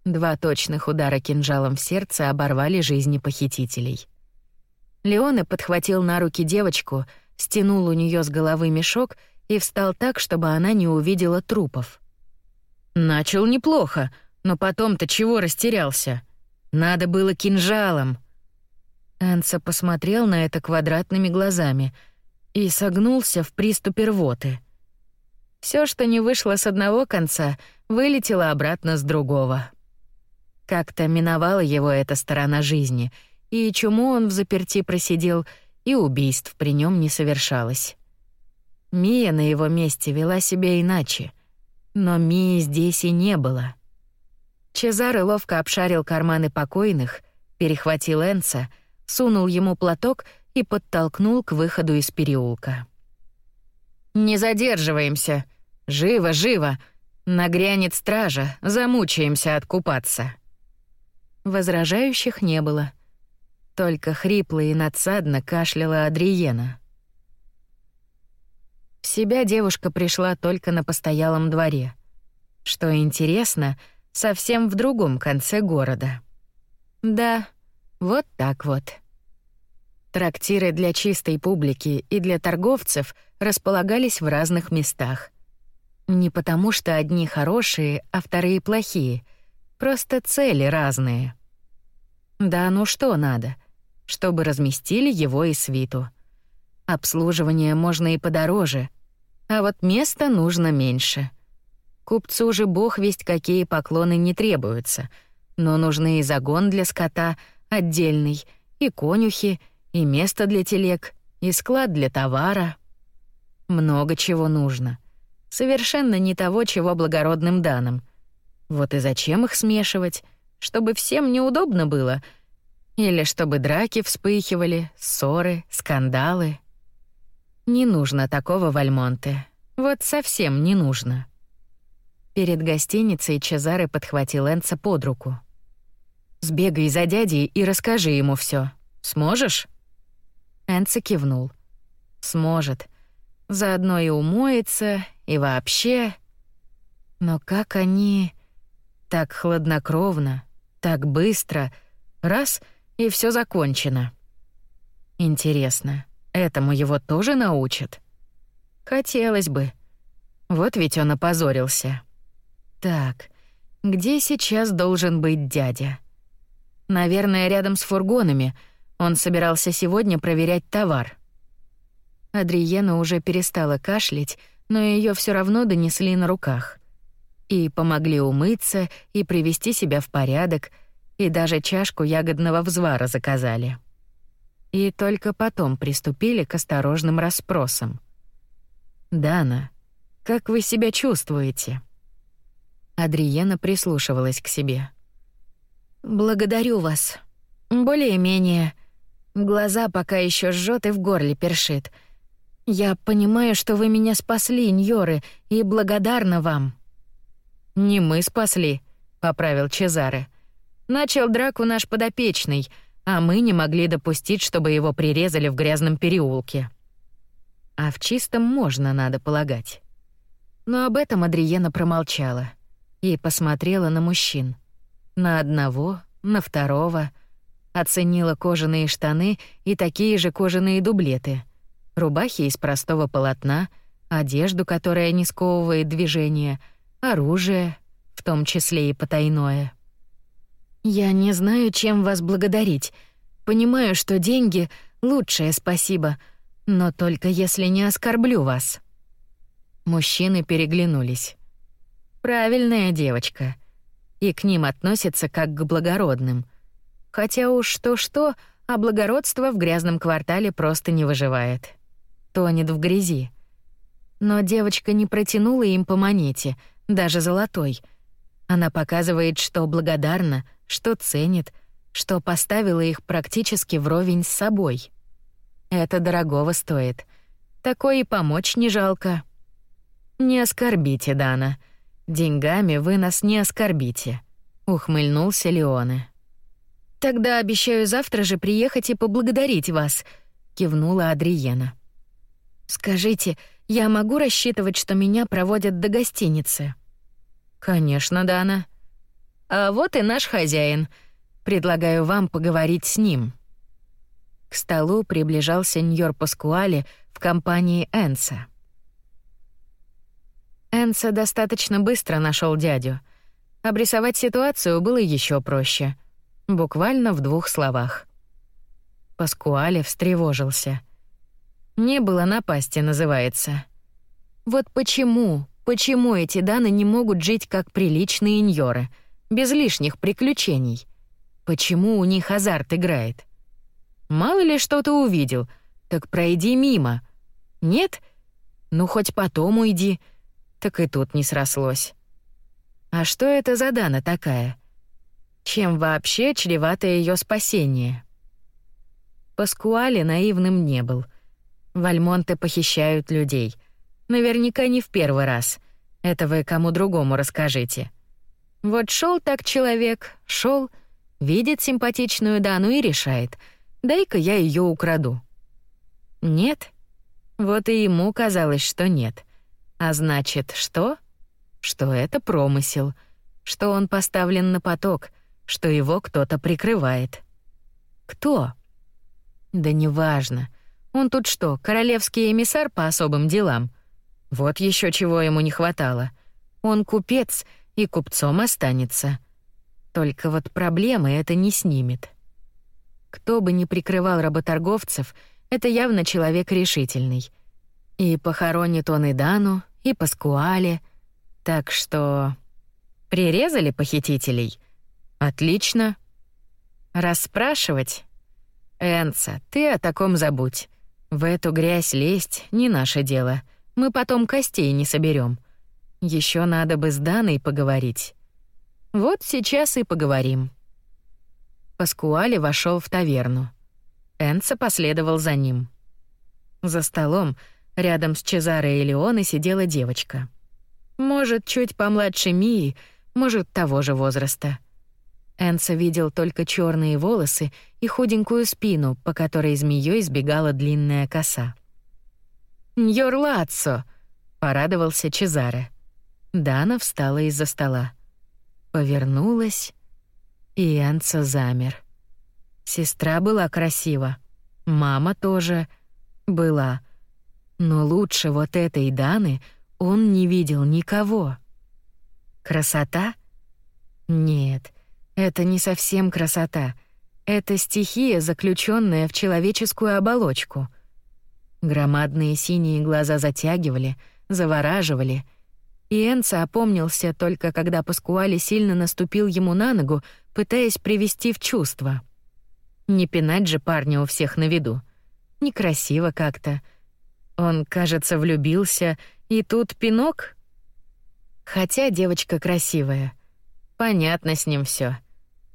Два точных удара кинжалом в сердце оборвали жизни похитителей. Леоне подхватил на руки девочку, стянул у нее с головы мешок и встал так, чтобы она не увидела трупов. «Начал неплохо, но потом-то чего растерялся? Надо было кинжалом». Энса посмотрел на это квадратными глазами и согнулся в приступе рвоты. Все, что не вышло с одного конца, вылетело обратно с другого. Как-то миновала его эта сторона жизни, и чему он в заперти просидел, и убийств при нем не совершалось. Мия на его месте вела себя иначе, но Мии здесь и не было. Чезаре ловко обшарил карманы покойных, перехватил Энца, сунул ему платок и подтолкнул к выходу из переулка. «Не задерживаемся! Живо, живо! Нагрянет стража, замучаемся откупаться!» Возражающих не было. Только хрипло и надсадно кашляла Адриена. В себя девушка пришла только на постоялом дворе. Что интересно, совсем в другом конце города. Да, вот так вот. Трактиры для чистой публики и для торговцев располагались в разных местах. Не потому что одни хорошие, а вторые плохие — Просто цели разные. Да ну что надо, чтобы разместили его и свиту. Обслуживание можно и подороже, а вот места нужно меньше. Купцу же бог весть какие поклоны не требуются, но нужны и загон для скота отдельный, и конюхи, и место для телег, и склад для товара. Много чего нужно. Совершенно не того, чего благородным данным. Вот и зачем их смешивать? Чтобы всем неудобно было? Или чтобы драки вспыхивали, ссоры, скандалы? Не нужно такого Вальмонте. Вот совсем не нужно. Перед гостиницей Чезаре подхватил Энца под руку. «Сбегай за дядей и расскажи ему все. Сможешь?» Энца кивнул. «Сможет. Заодно и умоется, и вообще...» Но как они... Так хладнокровно, так быстро. Раз — и все закончено. Интересно, этому его тоже научат? Хотелось бы. Вот ведь он опозорился. Так, где сейчас должен быть дядя? Наверное, рядом с фургонами. Он собирался сегодня проверять товар. Адриена уже перестала кашлять, но ее все равно донесли на руках и помогли умыться и привести себя в порядок, и даже чашку ягодного взвара заказали. И только потом приступили к осторожным расспросам. «Дана, как вы себя чувствуете?» Адриена прислушивалась к себе. «Благодарю вас. Более-менее. Глаза пока еще жжет и в горле першит. Я понимаю, что вы меня спасли, Ньоры, и благодарна вам». «Не мы спасли», — поправил Чезаре. «Начал драку наш подопечный, а мы не могли допустить, чтобы его прирезали в грязном переулке». А в чистом можно, надо полагать. Но об этом Адриена промолчала и посмотрела на мужчин. На одного, на второго. Оценила кожаные штаны и такие же кожаные дублеты. Рубахи из простого полотна, одежду, которая не сковывает движение — оружие, в том числе и потайное. Я не знаю, чем вас благодарить. Понимаю, что деньги — лучшее спасибо, но только если не оскорблю вас». Мужчины переглянулись. «Правильная девочка. И к ним относятся как к благородным. Хотя уж что-что, а благородство в грязном квартале просто не выживает. Тонет в грязи. Но девочка не протянула им по монете — даже золотой. Она показывает, что благодарна, что ценит, что поставила их практически вровень с собой. Это дорогого стоит. Такое и помочь не жалко. Не оскорбите, Дана. Деньгами вы нас не оскорбите, ухмыльнулся Леоне. Тогда обещаю завтра же приехать и поблагодарить вас, кивнула Адриена. Скажите, я могу рассчитывать, что меня проводят до гостиницы? Конечно, Дана. А вот и наш хозяин. Предлагаю вам поговорить с ним. К столу приближался Ньор Паскуале в компании Энса. Энса достаточно быстро нашел дядю. Обрисовать ситуацию было еще проще. Буквально в двух словах. Паскуале встревожился. «Не было напасти» называется. Вот почему, почему эти Даны не могут жить как приличные иньоры, без лишних приключений? Почему у них азарт играет? Мало ли что ты увидел, так пройди мимо. Нет? Ну хоть потом уйди. Так и тут не срослось. А что это за Дана такая? Чем вообще чревато ее спасение? Паскуале наивным не был. Вальмонты похищают людей. Наверняка не в первый раз. Это вы кому другому расскажите. Вот шел так человек, шел, видит симпатичную Дану и решает — Дай-ка я ее украду. Нет? Вот и ему казалось, что нет. А значит, что? Что это промысел, что он поставлен на поток, что его кто-то прикрывает. Кто? Да неважно. Он тут что, королевский эмиссар по особым делам? Вот еще чего ему не хватало. Он купец и купцом останется. Только вот проблемы это не снимет. Кто бы ни прикрывал работорговцев, это явно человек решительный. И похоронит он и Дану, и Паскуале. Так что... Прирезали похитителей? Отлично. Расспрашивать? Энца, ты о таком забудь. В эту грязь лезть — не наше дело. Мы потом костей не соберем. Еще надо бы с Даной поговорить. Вот сейчас и поговорим. Паскуале вошел в таверну. Энца последовал за ним. За столом, рядом с Чезаре и Леоне, сидела девочка. Может, чуть помладше Мии, может, того же возраста. Энца видел только черные волосы и худенькую спину, по которой змеей сбегала длинная коса. «Ньорлаццо!» — порадовался Чезаре. Дана встала из-за стола. Повернулась и Энца замер. Сестра была красива, мама тоже была. Но лучше вот этой Даны он не видел никого. Красота? Нет, это не совсем красота. Это стихия, заключенная в человеческую оболочку. Громадные синие глаза затягивали, завораживали — и Энца опомнился только когда Паскуали сильно наступил ему на ногу, пытаясь привести в чувство. Не пинать же парня у всех на виду. Некрасиво как-то. Он, кажется, влюбился, и тут пинок. Хотя девочка красивая. Понятно с ним все.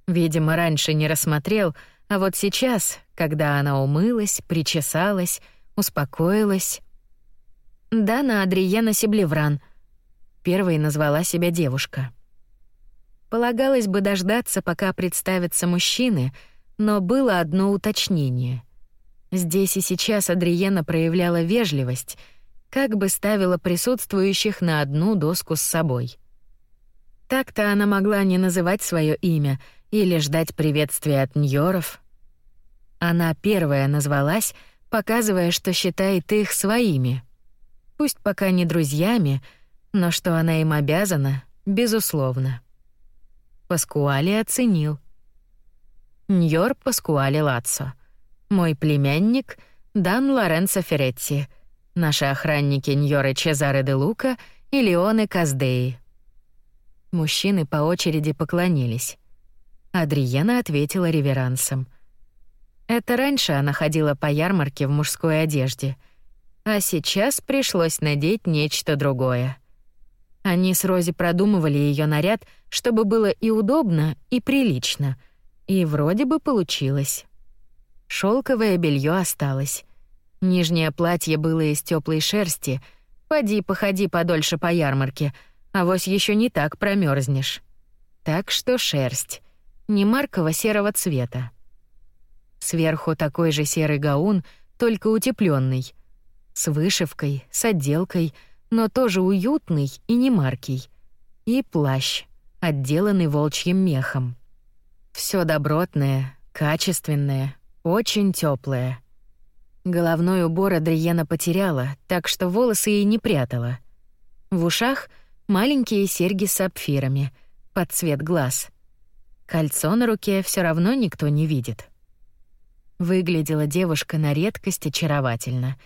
Видимо, раньше не рассмотрел, а вот сейчас, когда она умылась, причесалась, успокоилась... Да, на Адриена Себлевран — первой назвала себя девушка. Полагалось бы дождаться, пока представятся мужчины, но было одно уточнение. Здесь и сейчас Адриена проявляла вежливость, как бы ставила присутствующих на одну доску с собой. Так-то она могла не называть свое имя или ждать приветствия от ньоров. Она первая назвалась, показывая, что считает их своими. Пусть пока не друзьями, но что она им обязана, безусловно. Паскуали оценил. Ньор Паскуали Лацо. Мой племянник Дан Лоренцо Феретти. Наши охранники Ньоры Чезаре де Лука и Леоне Каздеи. Мужчины по очереди поклонились. Адриена ответила реверансом. Это раньше она ходила по ярмарке в мужской одежде, а сейчас пришлось надеть нечто другое. Они с Рози продумывали ее наряд, чтобы было и удобно, и прилично. И вроде бы получилось. Шелковое белье осталось. Нижнее платье было из теплой шерсти. Поди, походи подольше по ярмарке, а вось еще не так промерзнешь. Так что шерсть. Не маркового серого цвета. Сверху такой же серый гаун, только утепленный, С вышивкой, с отделкой — но тоже уютный и не маркий. И плащ, отделанный волчьим мехом. Все добротное, качественное, очень теплое. Головной убор Адриена потеряла, так что волосы ей не прятала. В ушах маленькие серьги с сапфирами, под цвет глаз. Кольцо на руке все равно никто не видит. Выглядела девушка на редкость очаровательно.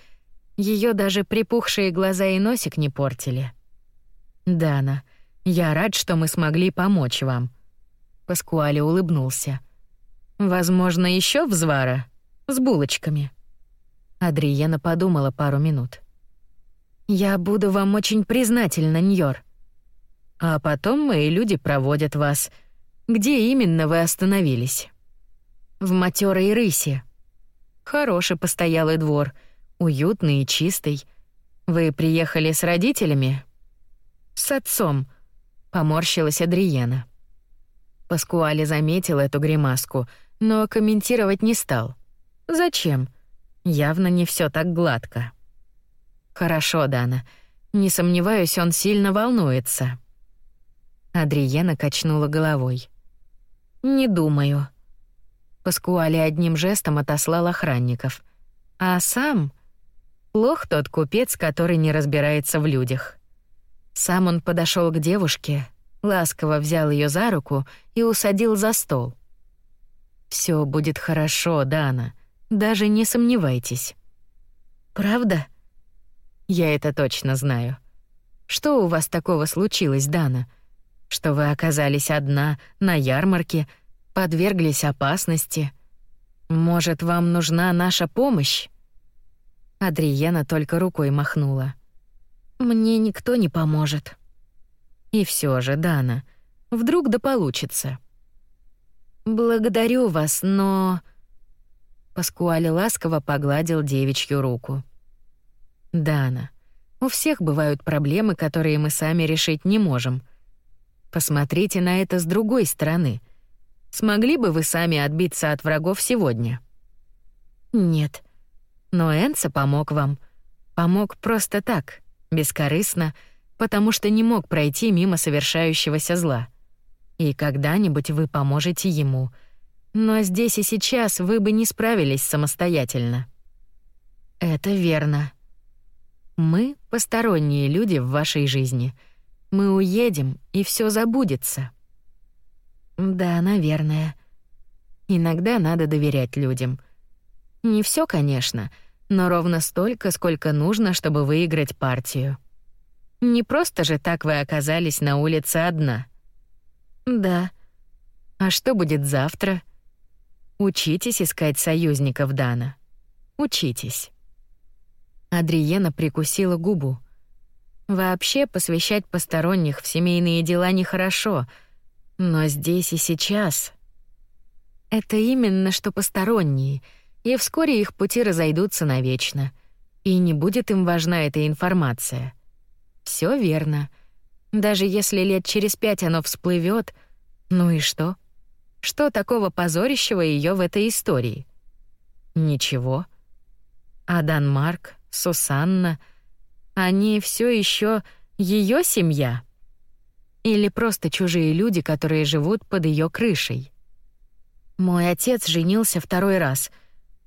Ее даже припухшие глаза и носик не портили. «Дана, я рад, что мы смогли помочь вам». Паскуале улыбнулся. «Возможно, еще взвара? С булочками?» Адриена подумала пару минут. «Я буду вам очень признательна, Ньор. А потом мои люди проводят вас. Где именно вы остановились?» «В матерой рысе. Хороший постоялый двор, уютный и чистый. Вы приехали с родителями?» «С отцом», — поморщилась Адриена. Паскуале заметил эту гримаску, но комментировать не стал. «Зачем? Явно не все так гладко». Хорошо, Дана. Не сомневаюсь, он сильно волнуется. Адриена качнула головой. Не думаю. Паскуале одним жестом отослал охранников. А сам плох тот купец, который не разбирается в людях. Сам он подошел к девушке, ласково взял ее за руку и усадил за стол. Все будет хорошо, Дана. Даже не сомневайтесь. Правда? Я это точно знаю. Что у вас такого случилось, Дана? Что вы оказались одна на ярмарке, подверглись опасности? Может, вам нужна наша помощь? Адриена только рукой махнула. Мне никто не поможет. И все же, Дана, вдруг да получится. Благодарю вас, но Паскуале ласково погладил девичью руку. Дана, у всех бывают проблемы, которые мы сами решить не можем. Посмотрите на это с другой стороны. Смогли бы вы сами отбиться от врагов сегодня? Нет. Но Энца помог вам. Помог просто так, бескорыстно, потому что не мог пройти мимо совершающегося зла. И когда-нибудь вы поможете ему. Но здесь и сейчас вы бы не справились самостоятельно. Это верно. Мы — посторонние люди в вашей жизни. Мы уедем, и все забудется. Да, наверное. Иногда надо доверять людям. Не все, конечно, но ровно столько, сколько нужно, чтобы выиграть партию. Не просто же так вы оказались на улице одна. Да. А что будет завтра? Учитесь искать союзников, Дана. Учитесь. Адриена прикусила губу. Вообще посвящать посторонних в семейные дела нехорошо, но здесь и сейчас это именно что посторонние, и вскоре их пути разойдутся навечно, и не будет им важна эта информация. Все верно. Даже если лет через пять оно всплывет, ну и что? Что такого позорящего ее в этой истории? Ничего. А Данмарк, Сусанна, они все еще ее семья? Или просто чужие люди, которые живут под ее крышей? Мой отец женился второй раз.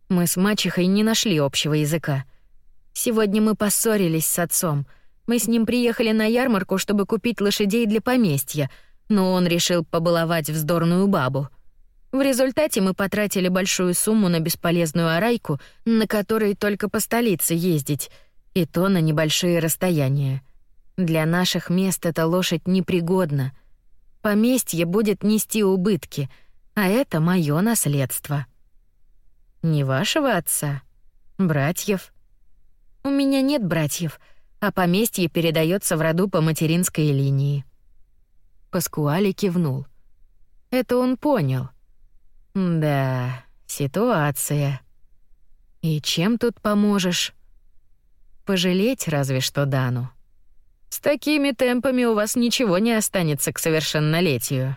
Мы с мачехой не нашли общего языка. Сегодня мы поссорились с отцом. Мы с ним приехали на ярмарку, чтобы купить лошадей для поместья, но он решил побаловать вздорную бабу — в результате мы потратили большую сумму на бесполезную арайку, на которой только по столице ездить, и то на небольшие расстояния. Для наших мест эта лошадь непригодна. Поместье будет нести убытки, а это моё наследство. Не вашего отца? Братьев? У меня нет братьев, а поместье передается в роду по материнской линии. Паскуали кивнул. Это он понял — да, ситуация. И чем тут поможешь? Пожалеть разве что Дану. С такими темпами у вас ничего не останется к совершеннолетию.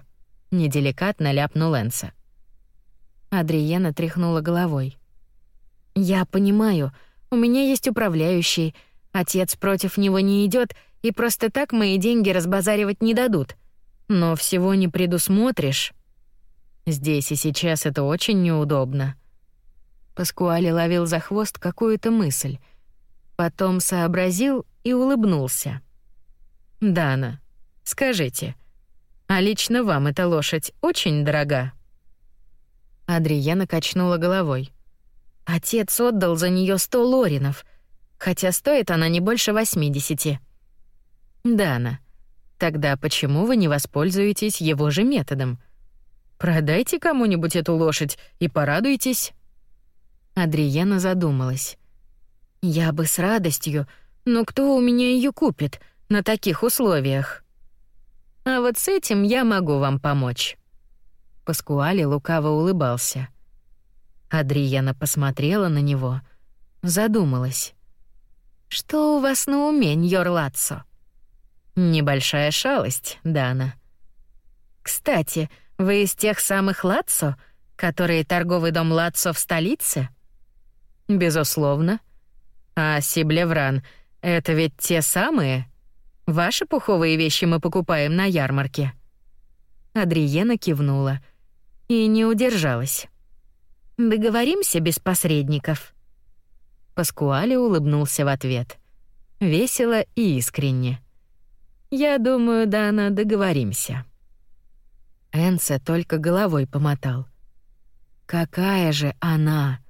Неделикатно ляпнул Энса. Адриена тряхнула головой. Я понимаю, у меня есть управляющий. Отец против него не идет, и просто так мои деньги разбазаривать не дадут. Но всего не предусмотришь. Здесь и сейчас это очень неудобно. Паскуали ловил за хвост какую-то мысль. Потом сообразил и улыбнулся. «Дана, скажите, а лично вам эта лошадь очень дорога?» Адриена качнула головой. «Отец отдал за нее сто лоринов, хотя стоит она не больше восьмидесяти». «Дана, тогда почему вы не воспользуетесь его же методом? Продайте кому-нибудь эту лошадь и порадуйтесь». Адриена задумалась. «Я бы с радостью, но кто у меня ее купит на таких условиях?» «А вот с этим я могу вам помочь». Паскуали лукаво улыбался. Адриена посмотрела на него, задумалась. «Что у вас на уме, Ньор Лацо?» «Небольшая шалость, Дана». «Кстати, вы из тех самых Лацо, которые торговый дом Лацо в столице?» Безусловно. А Сиблевран — это ведь те самые? Ваши пуховые вещи мы покупаем на ярмарке. Адриена кивнула и не удержалась. Договоримся без посредников. Паскуале улыбнулся в ответ. Весело и искренне. Я думаю, Дана, договоримся. Энце только головой помотал. Какая же она?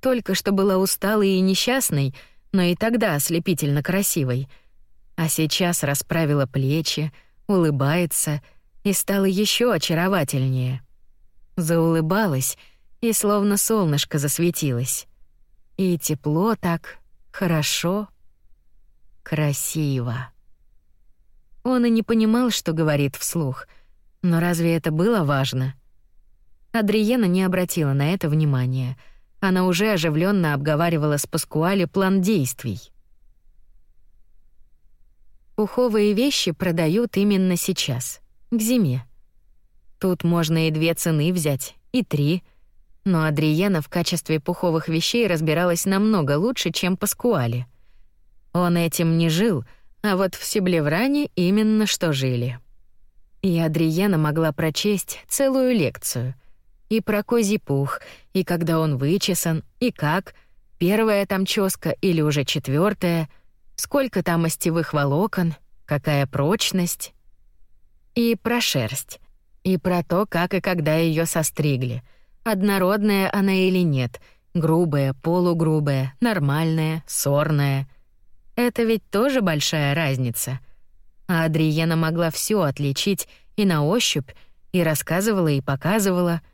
Только что была усталой и несчастной, но и тогда ослепительно красивой. А сейчас расправила плечи, улыбается и стала еще очаровательнее. Заулыбалась и словно солнышко засветилось. И тепло так, хорошо, красиво. Он и не понимал, что говорит вслух, но разве это было важно? Адриена не обратила на это внимания — она уже оживленно обговаривала с Паскуале план действий. Пуховые вещи продают именно сейчас, к зиме. Тут можно и две цены взять, и три. Но Адриена в качестве пуховых вещей разбиралась намного лучше, чем Паскуале. Он этим не жил, а вот в Сиблевране именно что жили. И Адриена могла прочесть целую лекцию, и про козий пух, и когда он вычесан, и как, первая там чёска или уже четвертая, сколько там остевых волокон, какая прочность. И про шерсть, и про то, как и когда её состригли, однородная она или нет, грубая, полугрубая, нормальная, сорная. Это ведь тоже большая разница. А Адриена могла всё отличить и на ощупь, и рассказывала, и показывала —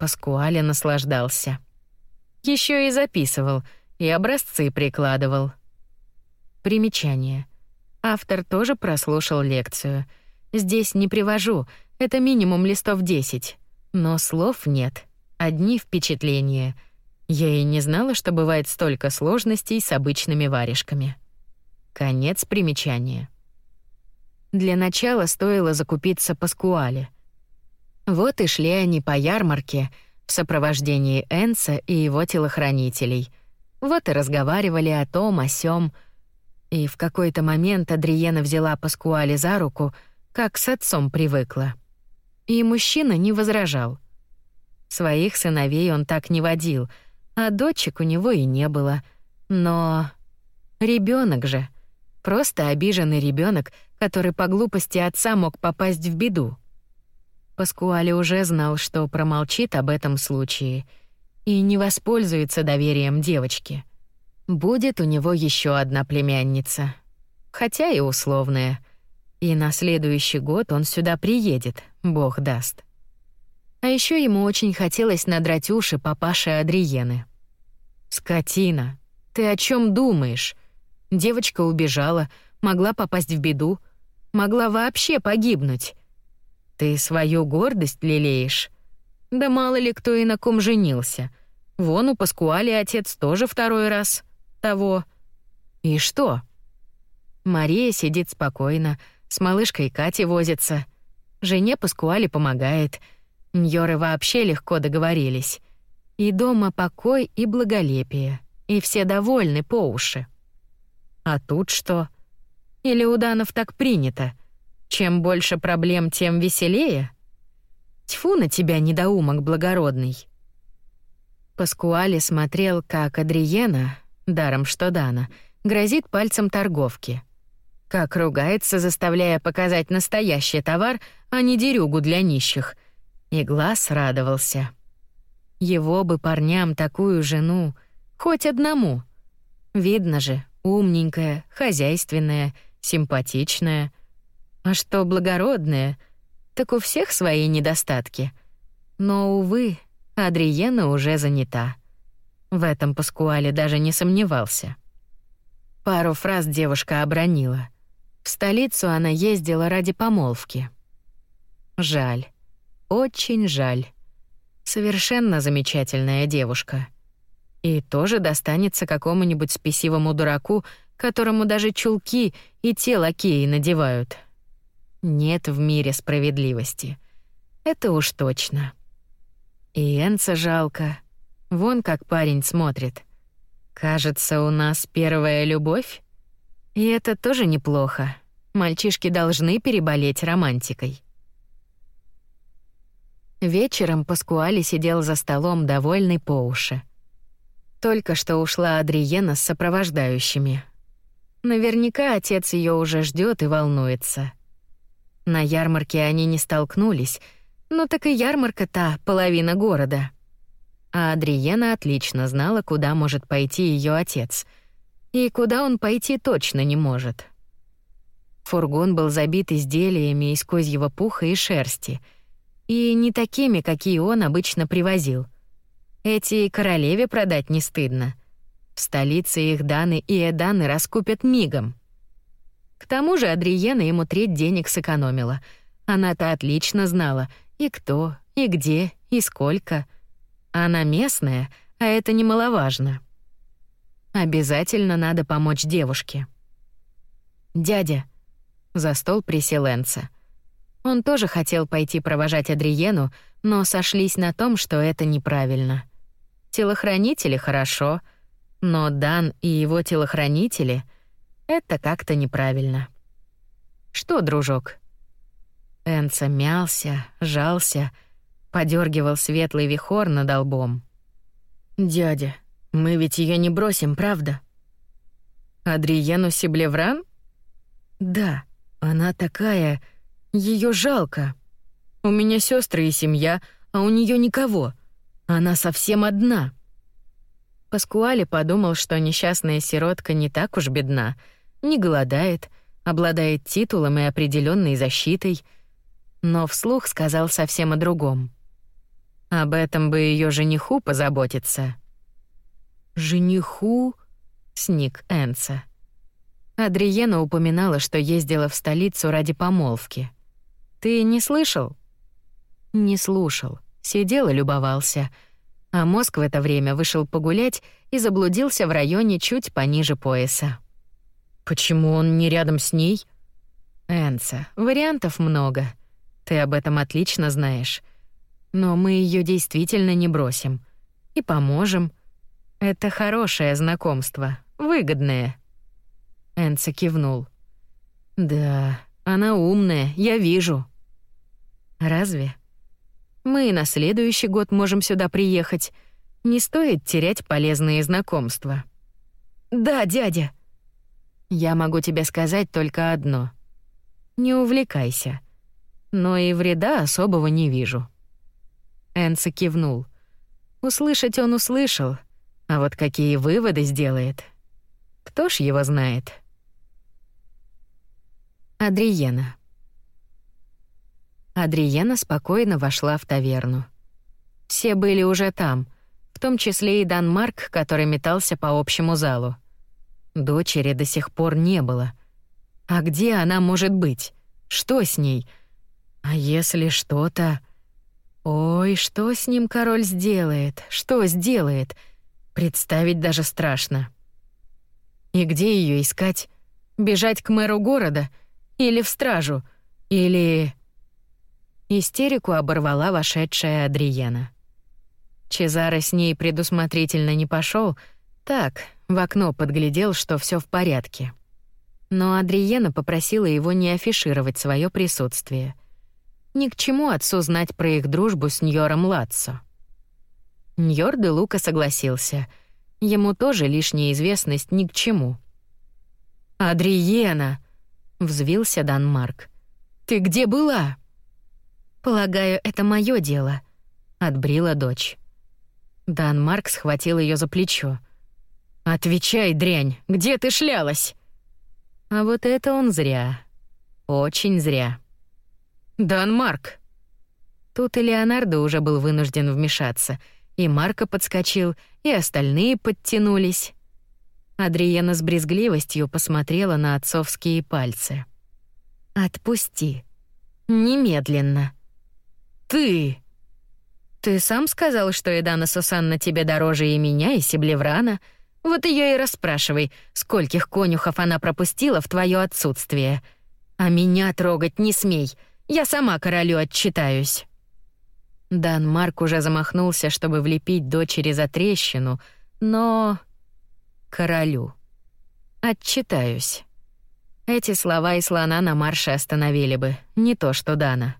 Паскуале наслаждался. Еще и записывал, и образцы прикладывал. Примечание. Автор тоже прослушал лекцию. Здесь не привожу, это минимум листов 10. Но слов нет, одни впечатления. Я и не знала, что бывает столько сложностей с обычными варежками. Конец примечания. Для начала стоило закупиться Паскуале — вот и шли они по ярмарке в сопровождении Энса и его телохранителей. Вот и разговаривали о том, о сём. И в какой-то момент Адриена взяла Паскуале за руку, как с отцом привыкла. И мужчина не возражал. Своих сыновей он так не водил, а дочек у него и не было. Но ребенок же, просто обиженный ребенок, который по глупости отца мог попасть в беду. Паскуале уже знал, что промолчит об этом случае и не воспользуется доверием девочки. Будет у него еще одна племянница, хотя и условная. И на следующий год он сюда приедет, бог даст. А еще ему очень хотелось надрать уши папаше Адриены. «Скотина, ты о чем думаешь? Девочка убежала, могла попасть в беду, могла вообще погибнуть. Ты свою гордость лелеешь? Да мало ли кто и на ком женился. Вон у Паскуали отец тоже второй раз. Того. И что? Мария сидит спокойно, с малышкой Катей возится. Жене Паскуали помогает. Ньоры вообще легко договорились. И дома покой и благолепие. И все довольны по уши. А тут что? Или у Данов так принято? Чем больше проблем, тем веселее? Тьфу на тебя, недоумок благородный. Паскуали смотрел, как Адриена, даром что Дана, грозит пальцем торговки. Как ругается, заставляя показать настоящий товар, а не дерюгу для нищих. И глаз радовался. Его бы парням такую жену, хоть одному. Видно же, умненькая, хозяйственная, симпатичная. А что благородная, так у всех свои недостатки. Но, увы, Адриена уже занята. В этом Паскуале даже не сомневался. Пару фраз девушка обронила. В столицу она ездила ради помолвки. Жаль. Очень жаль. Совершенно замечательная девушка. И тоже достанется какому-нибудь спесивому дураку, которому даже чулки и те лакеи надевают. Нет в мире справедливости. Это уж точно. И Энца жалко. Вон как парень смотрит. Кажется, у нас первая любовь. И это тоже неплохо. Мальчишки должны переболеть романтикой. Вечером Паскуали сидел за столом, довольный по уши. Только что ушла Адриена с сопровождающими. Наверняка отец ее уже ждет и волнуется. На ярмарке они не столкнулись — ну так и ярмарка та половина города. А Адриена отлично знала, куда может пойти ее отец. И куда он пойти точно не может. Фургон был забит изделиями из козьего пуха и шерсти. И не такими, какие он обычно привозил. Эти королеве продать не стыдно. В столице их Даны и Эданы раскупят мигом. К тому же Адриена ему треть денег сэкономила. Она-то отлично знала — и кто, и где, и сколько. Она местная, а это немаловажно. Обязательно надо помочь девушке. «Дядя», — за стол присел Энца. Он тоже хотел пойти провожать Адриену, но сошлись на том, что это неправильно. Телохранители хорошо, но Дан и его телохранители — это как-то неправильно. «Что, дружок, Энца мялся, жался, подергивал светлый вихор над лбом. «Дядя, мы ведь ее не бросим, правда?» «Адриену Сиблевран?» «Да, она такая... ее жалко. У меня сестры и семья, а у нее никого. Она совсем одна». Паскуали подумал, что несчастная сиротка не так уж бедна, не голодает, обладает титулом и определенной защитой — но вслух сказал совсем о другом. Об этом бы ее жениху позаботиться. «Жениху?» — сник Энца. Адриена упоминала, что ездила в столицу ради помолвки. «Ты не слышал?» «Не слушал. Сидел и любовался. А мозг в это время вышел погулять и заблудился в районе чуть пониже пояса». «Почему он не рядом с ней?» «Энца, вариантов много. Ты об этом отлично знаешь. Но мы ее действительно не бросим. И поможем. Это хорошее знакомство, выгодное. Энца кивнул. Да, она умная, я вижу. Разве? Мы на следующий год можем сюда приехать. Не стоит терять полезные знакомства. Да, дядя. Я могу тебе сказать только одно. Не увлекайся но и вреда особого не вижу». Энса кивнул. Услышать он услышал, а вот какие выводы сделает, кто ж его знает. Адриена. Адриена спокойно вошла в таверну. Все были уже там, в том числе и Дан Марк, который метался по общему залу. Дочери до сих пор не было. А где она может быть? Что с ней? — а если что-то... Ой, что с ним король сделает? Что сделает? Представить даже страшно. И где ее искать? Бежать к мэру города? Или в стражу? Или... Истерику оборвала вошедшая Адриена. Чезаро с ней предусмотрительно не пошел, так, в окно подглядел, что все в порядке. Но Адриена попросила его не афишировать свое присутствие — ни к чему отцу знать про их дружбу с Ньором Латсо. Ньор де Лука согласился. Ему тоже лишняя известность ни к чему. «Адриена!» — взвился Данмарк. «Ты где была?» «Полагаю, это мое дело», — отбрила дочь. Данмарк схватил ее за плечо. «Отвечай, дрянь, где ты шлялась?» А вот это он зря. Очень зря. «Данмарк!» Тут и Леонардо уже был вынужден вмешаться, и Марко подскочил, и остальные подтянулись. Адриена с брезгливостью посмотрела на отцовские пальцы. «Отпусти. Немедленно». «Ты!» «Ты сам сказал, что Эдана Сусанна тебе дороже и меня, и Себлеврана. Вот ее и расспрашивай, скольких конюхов она пропустила в твое отсутствие. А меня трогать не смей, я сама королю отчитаюсь». Дан Марк уже замахнулся, чтобы влепить дочери за трещину, но... Королю. Отчитаюсь. Эти слова и слона на марше остановили бы, не то что Дана.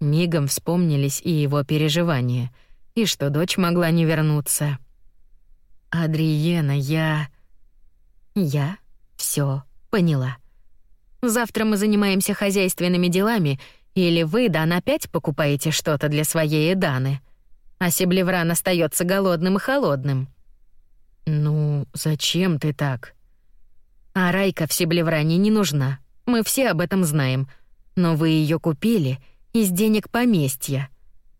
Мигом вспомнились и его переживания, и что дочь могла не вернуться. «Адриена, я...» «Я все поняла. Завтра мы занимаемся хозяйственными делами, или вы, Дан, опять покупаете что-то для своей Эданы, а Себлевран остается голодным и холодным». «Ну, зачем ты так?» «А Райка в Себлевране не нужна, мы все об этом знаем, но вы ее купили из денег поместья.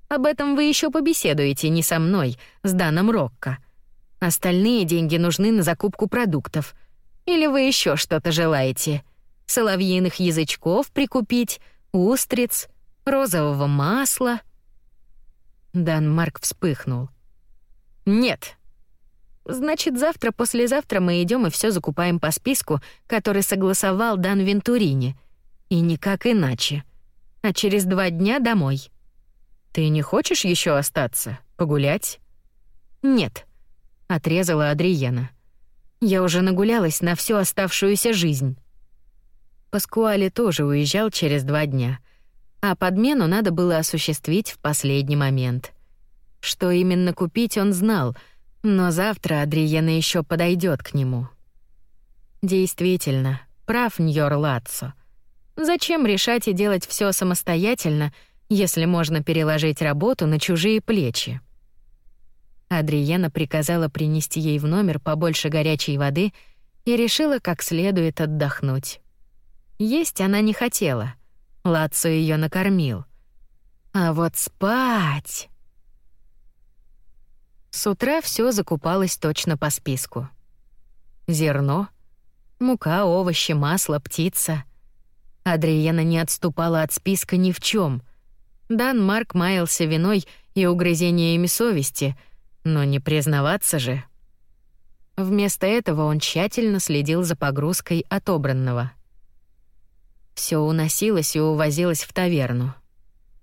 Об этом вы еще побеседуете не со мной, с Даном Рокко. Остальные деньги нужны на закупку продуктов. Или вы еще что-то желаете? Соловьиных язычков прикупить, устриц, розового масла?» Дан Марк вспыхнул. «Нет». «Значит, завтра-послезавтра мы идем и все закупаем по списку, который согласовал Дан Вентурини. И никак иначе. А через два дня домой». «Ты не хочешь еще остаться? Погулять?» «Нет», — отрезала Адриена. «Я уже нагулялась на всю оставшуюся жизнь». Паскуале тоже уезжал через два дня, а подмену надо было осуществить в последний момент. Что именно купить он знал, но завтра Адриена еще подойдет к нему. Действительно, прав Ньор Лацо. Зачем решать и делать все самостоятельно, если можно переложить работу на чужие плечи? Адриена приказала принести ей в номер побольше горячей воды и решила как следует отдохнуть. Есть она не хотела. Лацо ее накормил. А вот спать... С утра все закупалось точно по списку. Зерно, мука, овощи, масло, птица. Адриена не отступала от списка ни в чем. Дан Марк маялся виной и угрызениями совести, но не признаваться же. Вместо этого он тщательно следил за погрузкой отобранного — все уносилось и увозилось в таверну.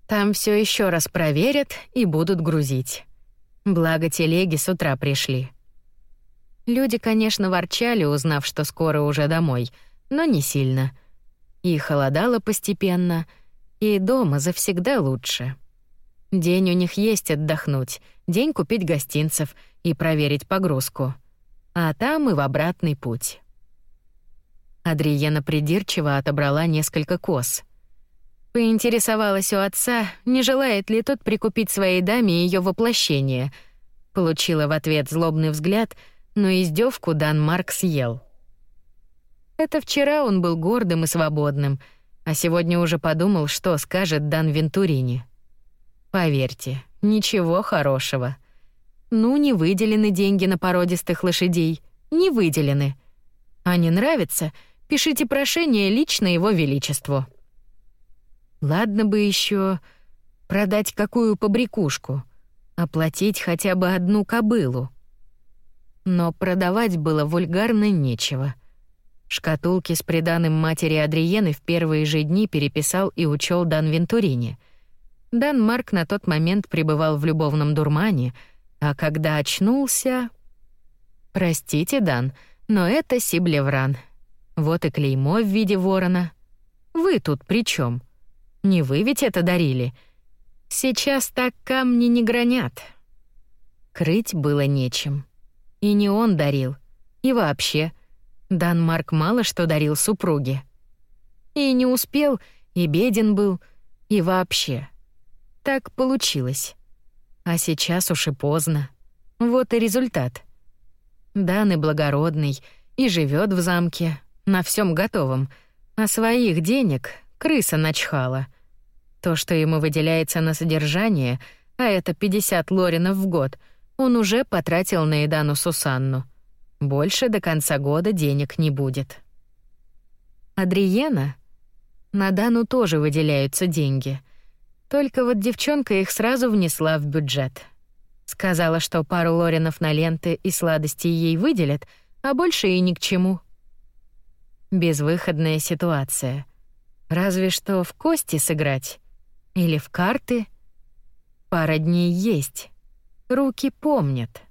Там все еще раз проверят и будут грузить. Благо телеги с утра пришли. Люди, конечно, ворчали, узнав, что скоро уже домой, но не сильно. И холодало постепенно, и дома завсегда лучше. День у них есть отдохнуть, день купить гостинцев и проверить погрузку. А там и в обратный путь. Адриена придирчиво отобрала несколько коз. Поинтересовалась у отца, не желает ли тот прикупить своей даме ее воплощение. Получила в ответ злобный взгляд, но издевку Дан Марк съел. Это вчера он был гордым и свободным, а сегодня уже подумал, что скажет Дан Вентурини. Поверьте, ничего хорошего. Ну, не выделены деньги на породистых лошадей, не выделены. А не нравится — Пишите прошение лично его величеству. Ладно бы еще продать какую побрякушку, оплатить хотя бы одну кобылу. Но продавать было вульгарно нечего. Шкатулки с приданым матери Адриены в первые же дни переписал и учел Дан Вентурини. Дан Марк на тот момент пребывал в любовном дурмане, а когда очнулся... Простите, Дан, но это Сиблевран, вот и клеймо в виде ворона. Вы тут при чем? Не вы ведь это дарили? Сейчас так камни не гранят. Крыть было нечем. И не он дарил. И вообще, Данмарк мало что дарил супруге. И не успел, и беден был, и вообще. Так получилось. А сейчас уж и поздно. Вот и результат. Дан и благородный, и живет в замке, на всем готовом, а своих денег крыса начхала. То, что ему выделяется на содержание, а это 50 лоринов в год, он уже потратил на Эдану Сусанну. Больше до конца года денег не будет. Адриена? На Дану тоже выделяются деньги. Только вот девчонка их сразу внесла в бюджет. Сказала, что пару лоринов на ленты и сладости ей выделят, а больше и ни к чему. Безвыходная ситуация. Разве что в кости сыграть. Или в карты. Пара дней есть. Руки помнят.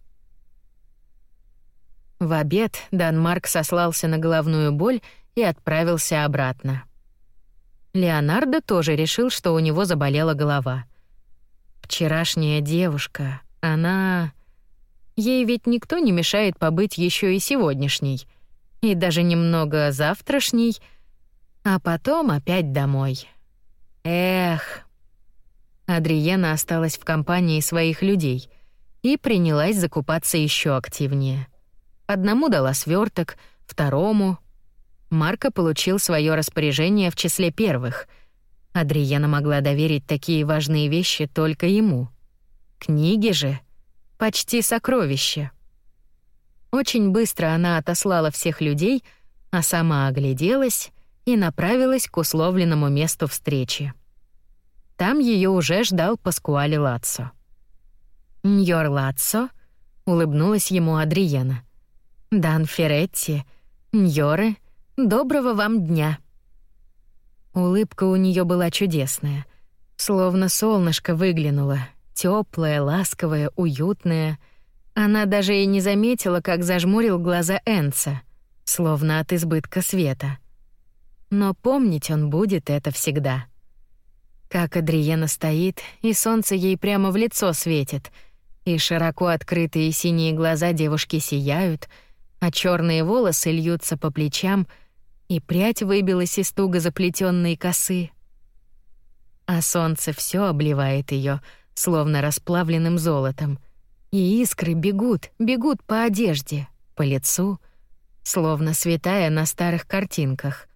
В обед Данмарк сослался на головную боль и отправился обратно. Леонардо тоже решил, что у него заболела голова. Вчерашняя девушка, она... Ей ведь никто не мешает побыть еще и сегодняшней. И даже немного завтрашней. А потом опять домой. Эх. Адриена осталась в компании своих людей и принялась закупаться еще активнее. Одному дала сверток, второму. Марко получил свое распоряжение в числе первых. Адриена могла доверить такие важные вещи только ему — Книги же — почти сокровище. Очень быстро она отослала всех людей, а сама огляделась и направилась к условленному месту встречи. Там ее уже ждал Паскуале Лацо. «Ньор Лацо?» — улыбнулась ему Адриена. «Дан Феретти, Ньоры, доброго вам дня!» Улыбка у нее была чудесная, словно солнышко выглянуло, Теплая, ласковая, уютная. Она даже и не заметила, как зажмурил глаза Энца, словно от избытка света. Но помнить он будет это всегда. Как Адриена стоит, и солнце ей прямо в лицо светит, и широко открытые синие глаза девушки сияют, а черные волосы льются по плечам, и прядь выбилась из туго заплетенной косы. А солнце все обливает ее, словно расплавленным золотом. И искры бегут, бегут по одежде, по лицу, словно светая на старых картинках.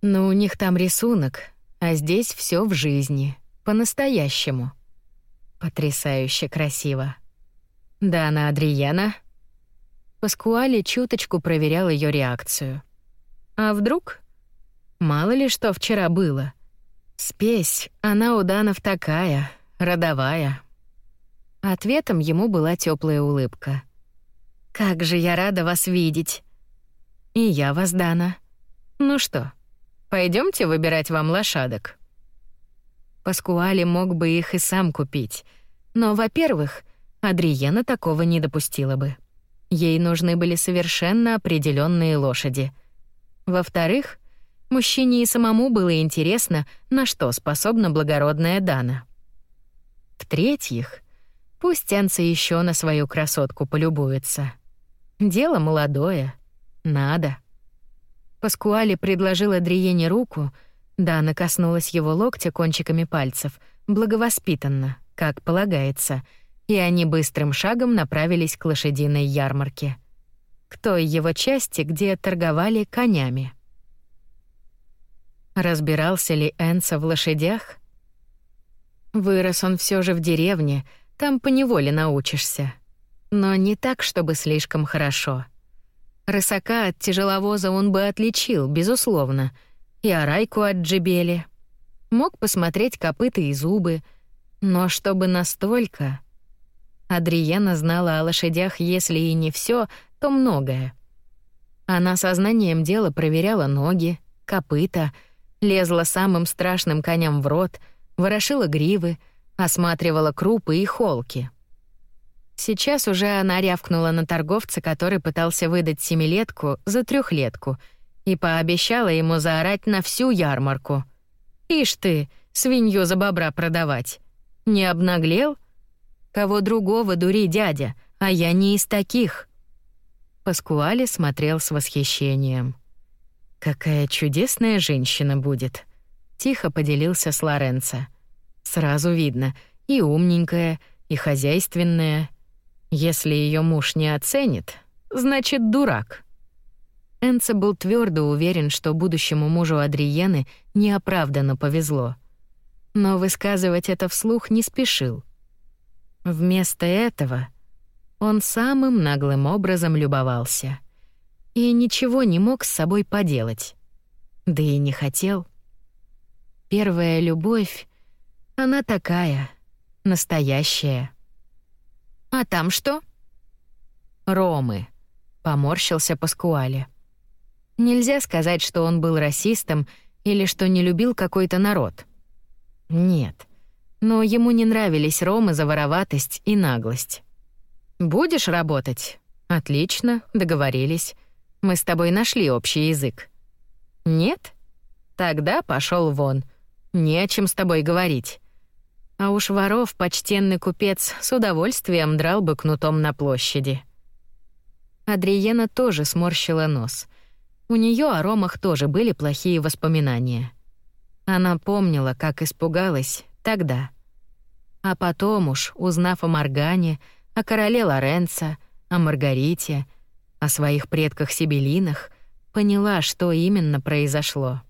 Но у них там рисунок, а здесь все в жизни, по-настоящему. Потрясающе красиво. Да, на Адриена. Паскуали чуточку проверял ее реакцию. А вдруг? Мало ли что вчера было. Спесь, она у Данов такая — родовая. Ответом ему была теплая улыбка. Как же я рада вас видеть. И я вас, Дана. Ну что, пойдемте выбирать вам лошадок. Паскуали мог бы их и сам купить, но, во-первых, Адриена такого не допустила бы. Ей нужны были совершенно определенные лошади. Во-вторых, мужчине и самому было интересно, на что способна благородная Дана. В-третьих, пусть Энца еще на свою красотку полюбуется. Дело молодое. Надо. Паскуали предложил Адриене руку, Дана коснулась его локтя кончиками пальцев, благовоспитанно, как полагается, и они быстрым шагом направились к лошадиной ярмарке. К той его части, где торговали конями. Разбирался ли Энца в лошадях? Вырос он все же в деревне, там поневоле научишься. Но не так, чтобы слишком хорошо. Рысака от тяжеловоза он бы отличил, безусловно, и арайку от джебели. Мог посмотреть копыта и зубы, но чтобы настолько... Адриена знала о лошадях, если и не все, то многое. Она сознанием дела проверяла ноги, копыта, лезла самым страшным коням в рот — ворошила гривы, осматривала крупы и холки. Сейчас уже она рявкнула на торговца, который пытался выдать семилетку за трехлетку, и пообещала ему заорать на всю ярмарку. «Ишь ты, свинью за бобра продавать! Не обнаглел? Кого другого дури, дядя, а я не из таких». Паскуале смотрел с восхищением. «Какая чудесная женщина будет», — тихо поделился с Лоренцо. «Сразу видно, и умненькая, и хозяйственная. Если ее муж не оценит, значит, дурак». Энце был твердо уверен, что будущему мужу Адриены неоправданно повезло. Но высказывать это вслух не спешил. Вместо этого он самым наглым образом любовался и ничего не мог с собой поделать. Да и не хотел. Первая любовь, она такая, настоящая. А там что? Ромы, поморщился Паскуале. Нельзя сказать, что он был расистом или что не любил какой-то народ. Нет. Но ему не нравились ромы за вороватость и наглость. Будешь работать? Отлично, договорились. Мы с тобой нашли общий язык. Нет? Тогда пошел вон. Не о чем с тобой говорить. А уж воров почтенный купец с удовольствием драл бы кнутом на площади. Адриена тоже сморщила нос. У нее о ромах тоже были плохие воспоминания. Она помнила, как испугалась тогда. А потом уж, узнав о Моргане, о короле Лоренцо, о Маргарите, о своих предках-сибелинах, поняла, что именно произошло.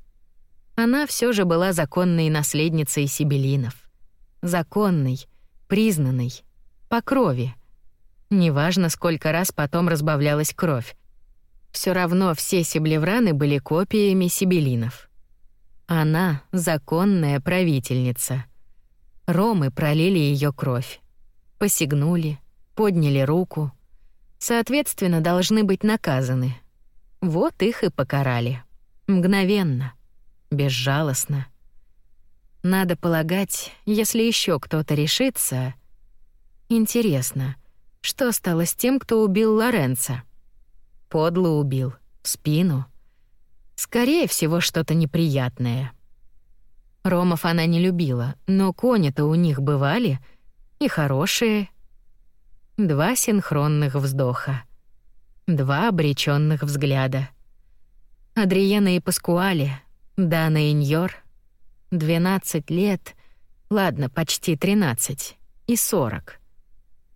Она все же была законной наследницей сибелинов. Законной, признанной, по крови. Неважно, сколько раз потом разбавлялась кровь. Все равно все сиблевраны были копиями сибелинов. Она — законная правительница. Ромы пролили ее кровь. Посягнули, подняли руку. Соответственно, должны быть наказаны. Вот их и покарали. Мгновенно, безжалостно. Надо полагать, если еще кто-то решится... Интересно, что стало с тем, кто убил Лоренца? Подло убил. В спину. Скорее всего, что-то неприятное. Ромов она не любила, но кони-то у них бывали. И хорошие. Два синхронных вздоха. Два обречённых взгляда. Адриена и Паскуале, Дана и Ньор. 12 лет, ладно, почти 13, и 40.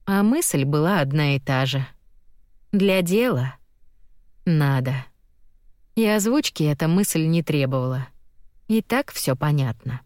А мысль была одна и та же. Для дела — надо. И озвучки эта мысль не требовала. И так все понятно.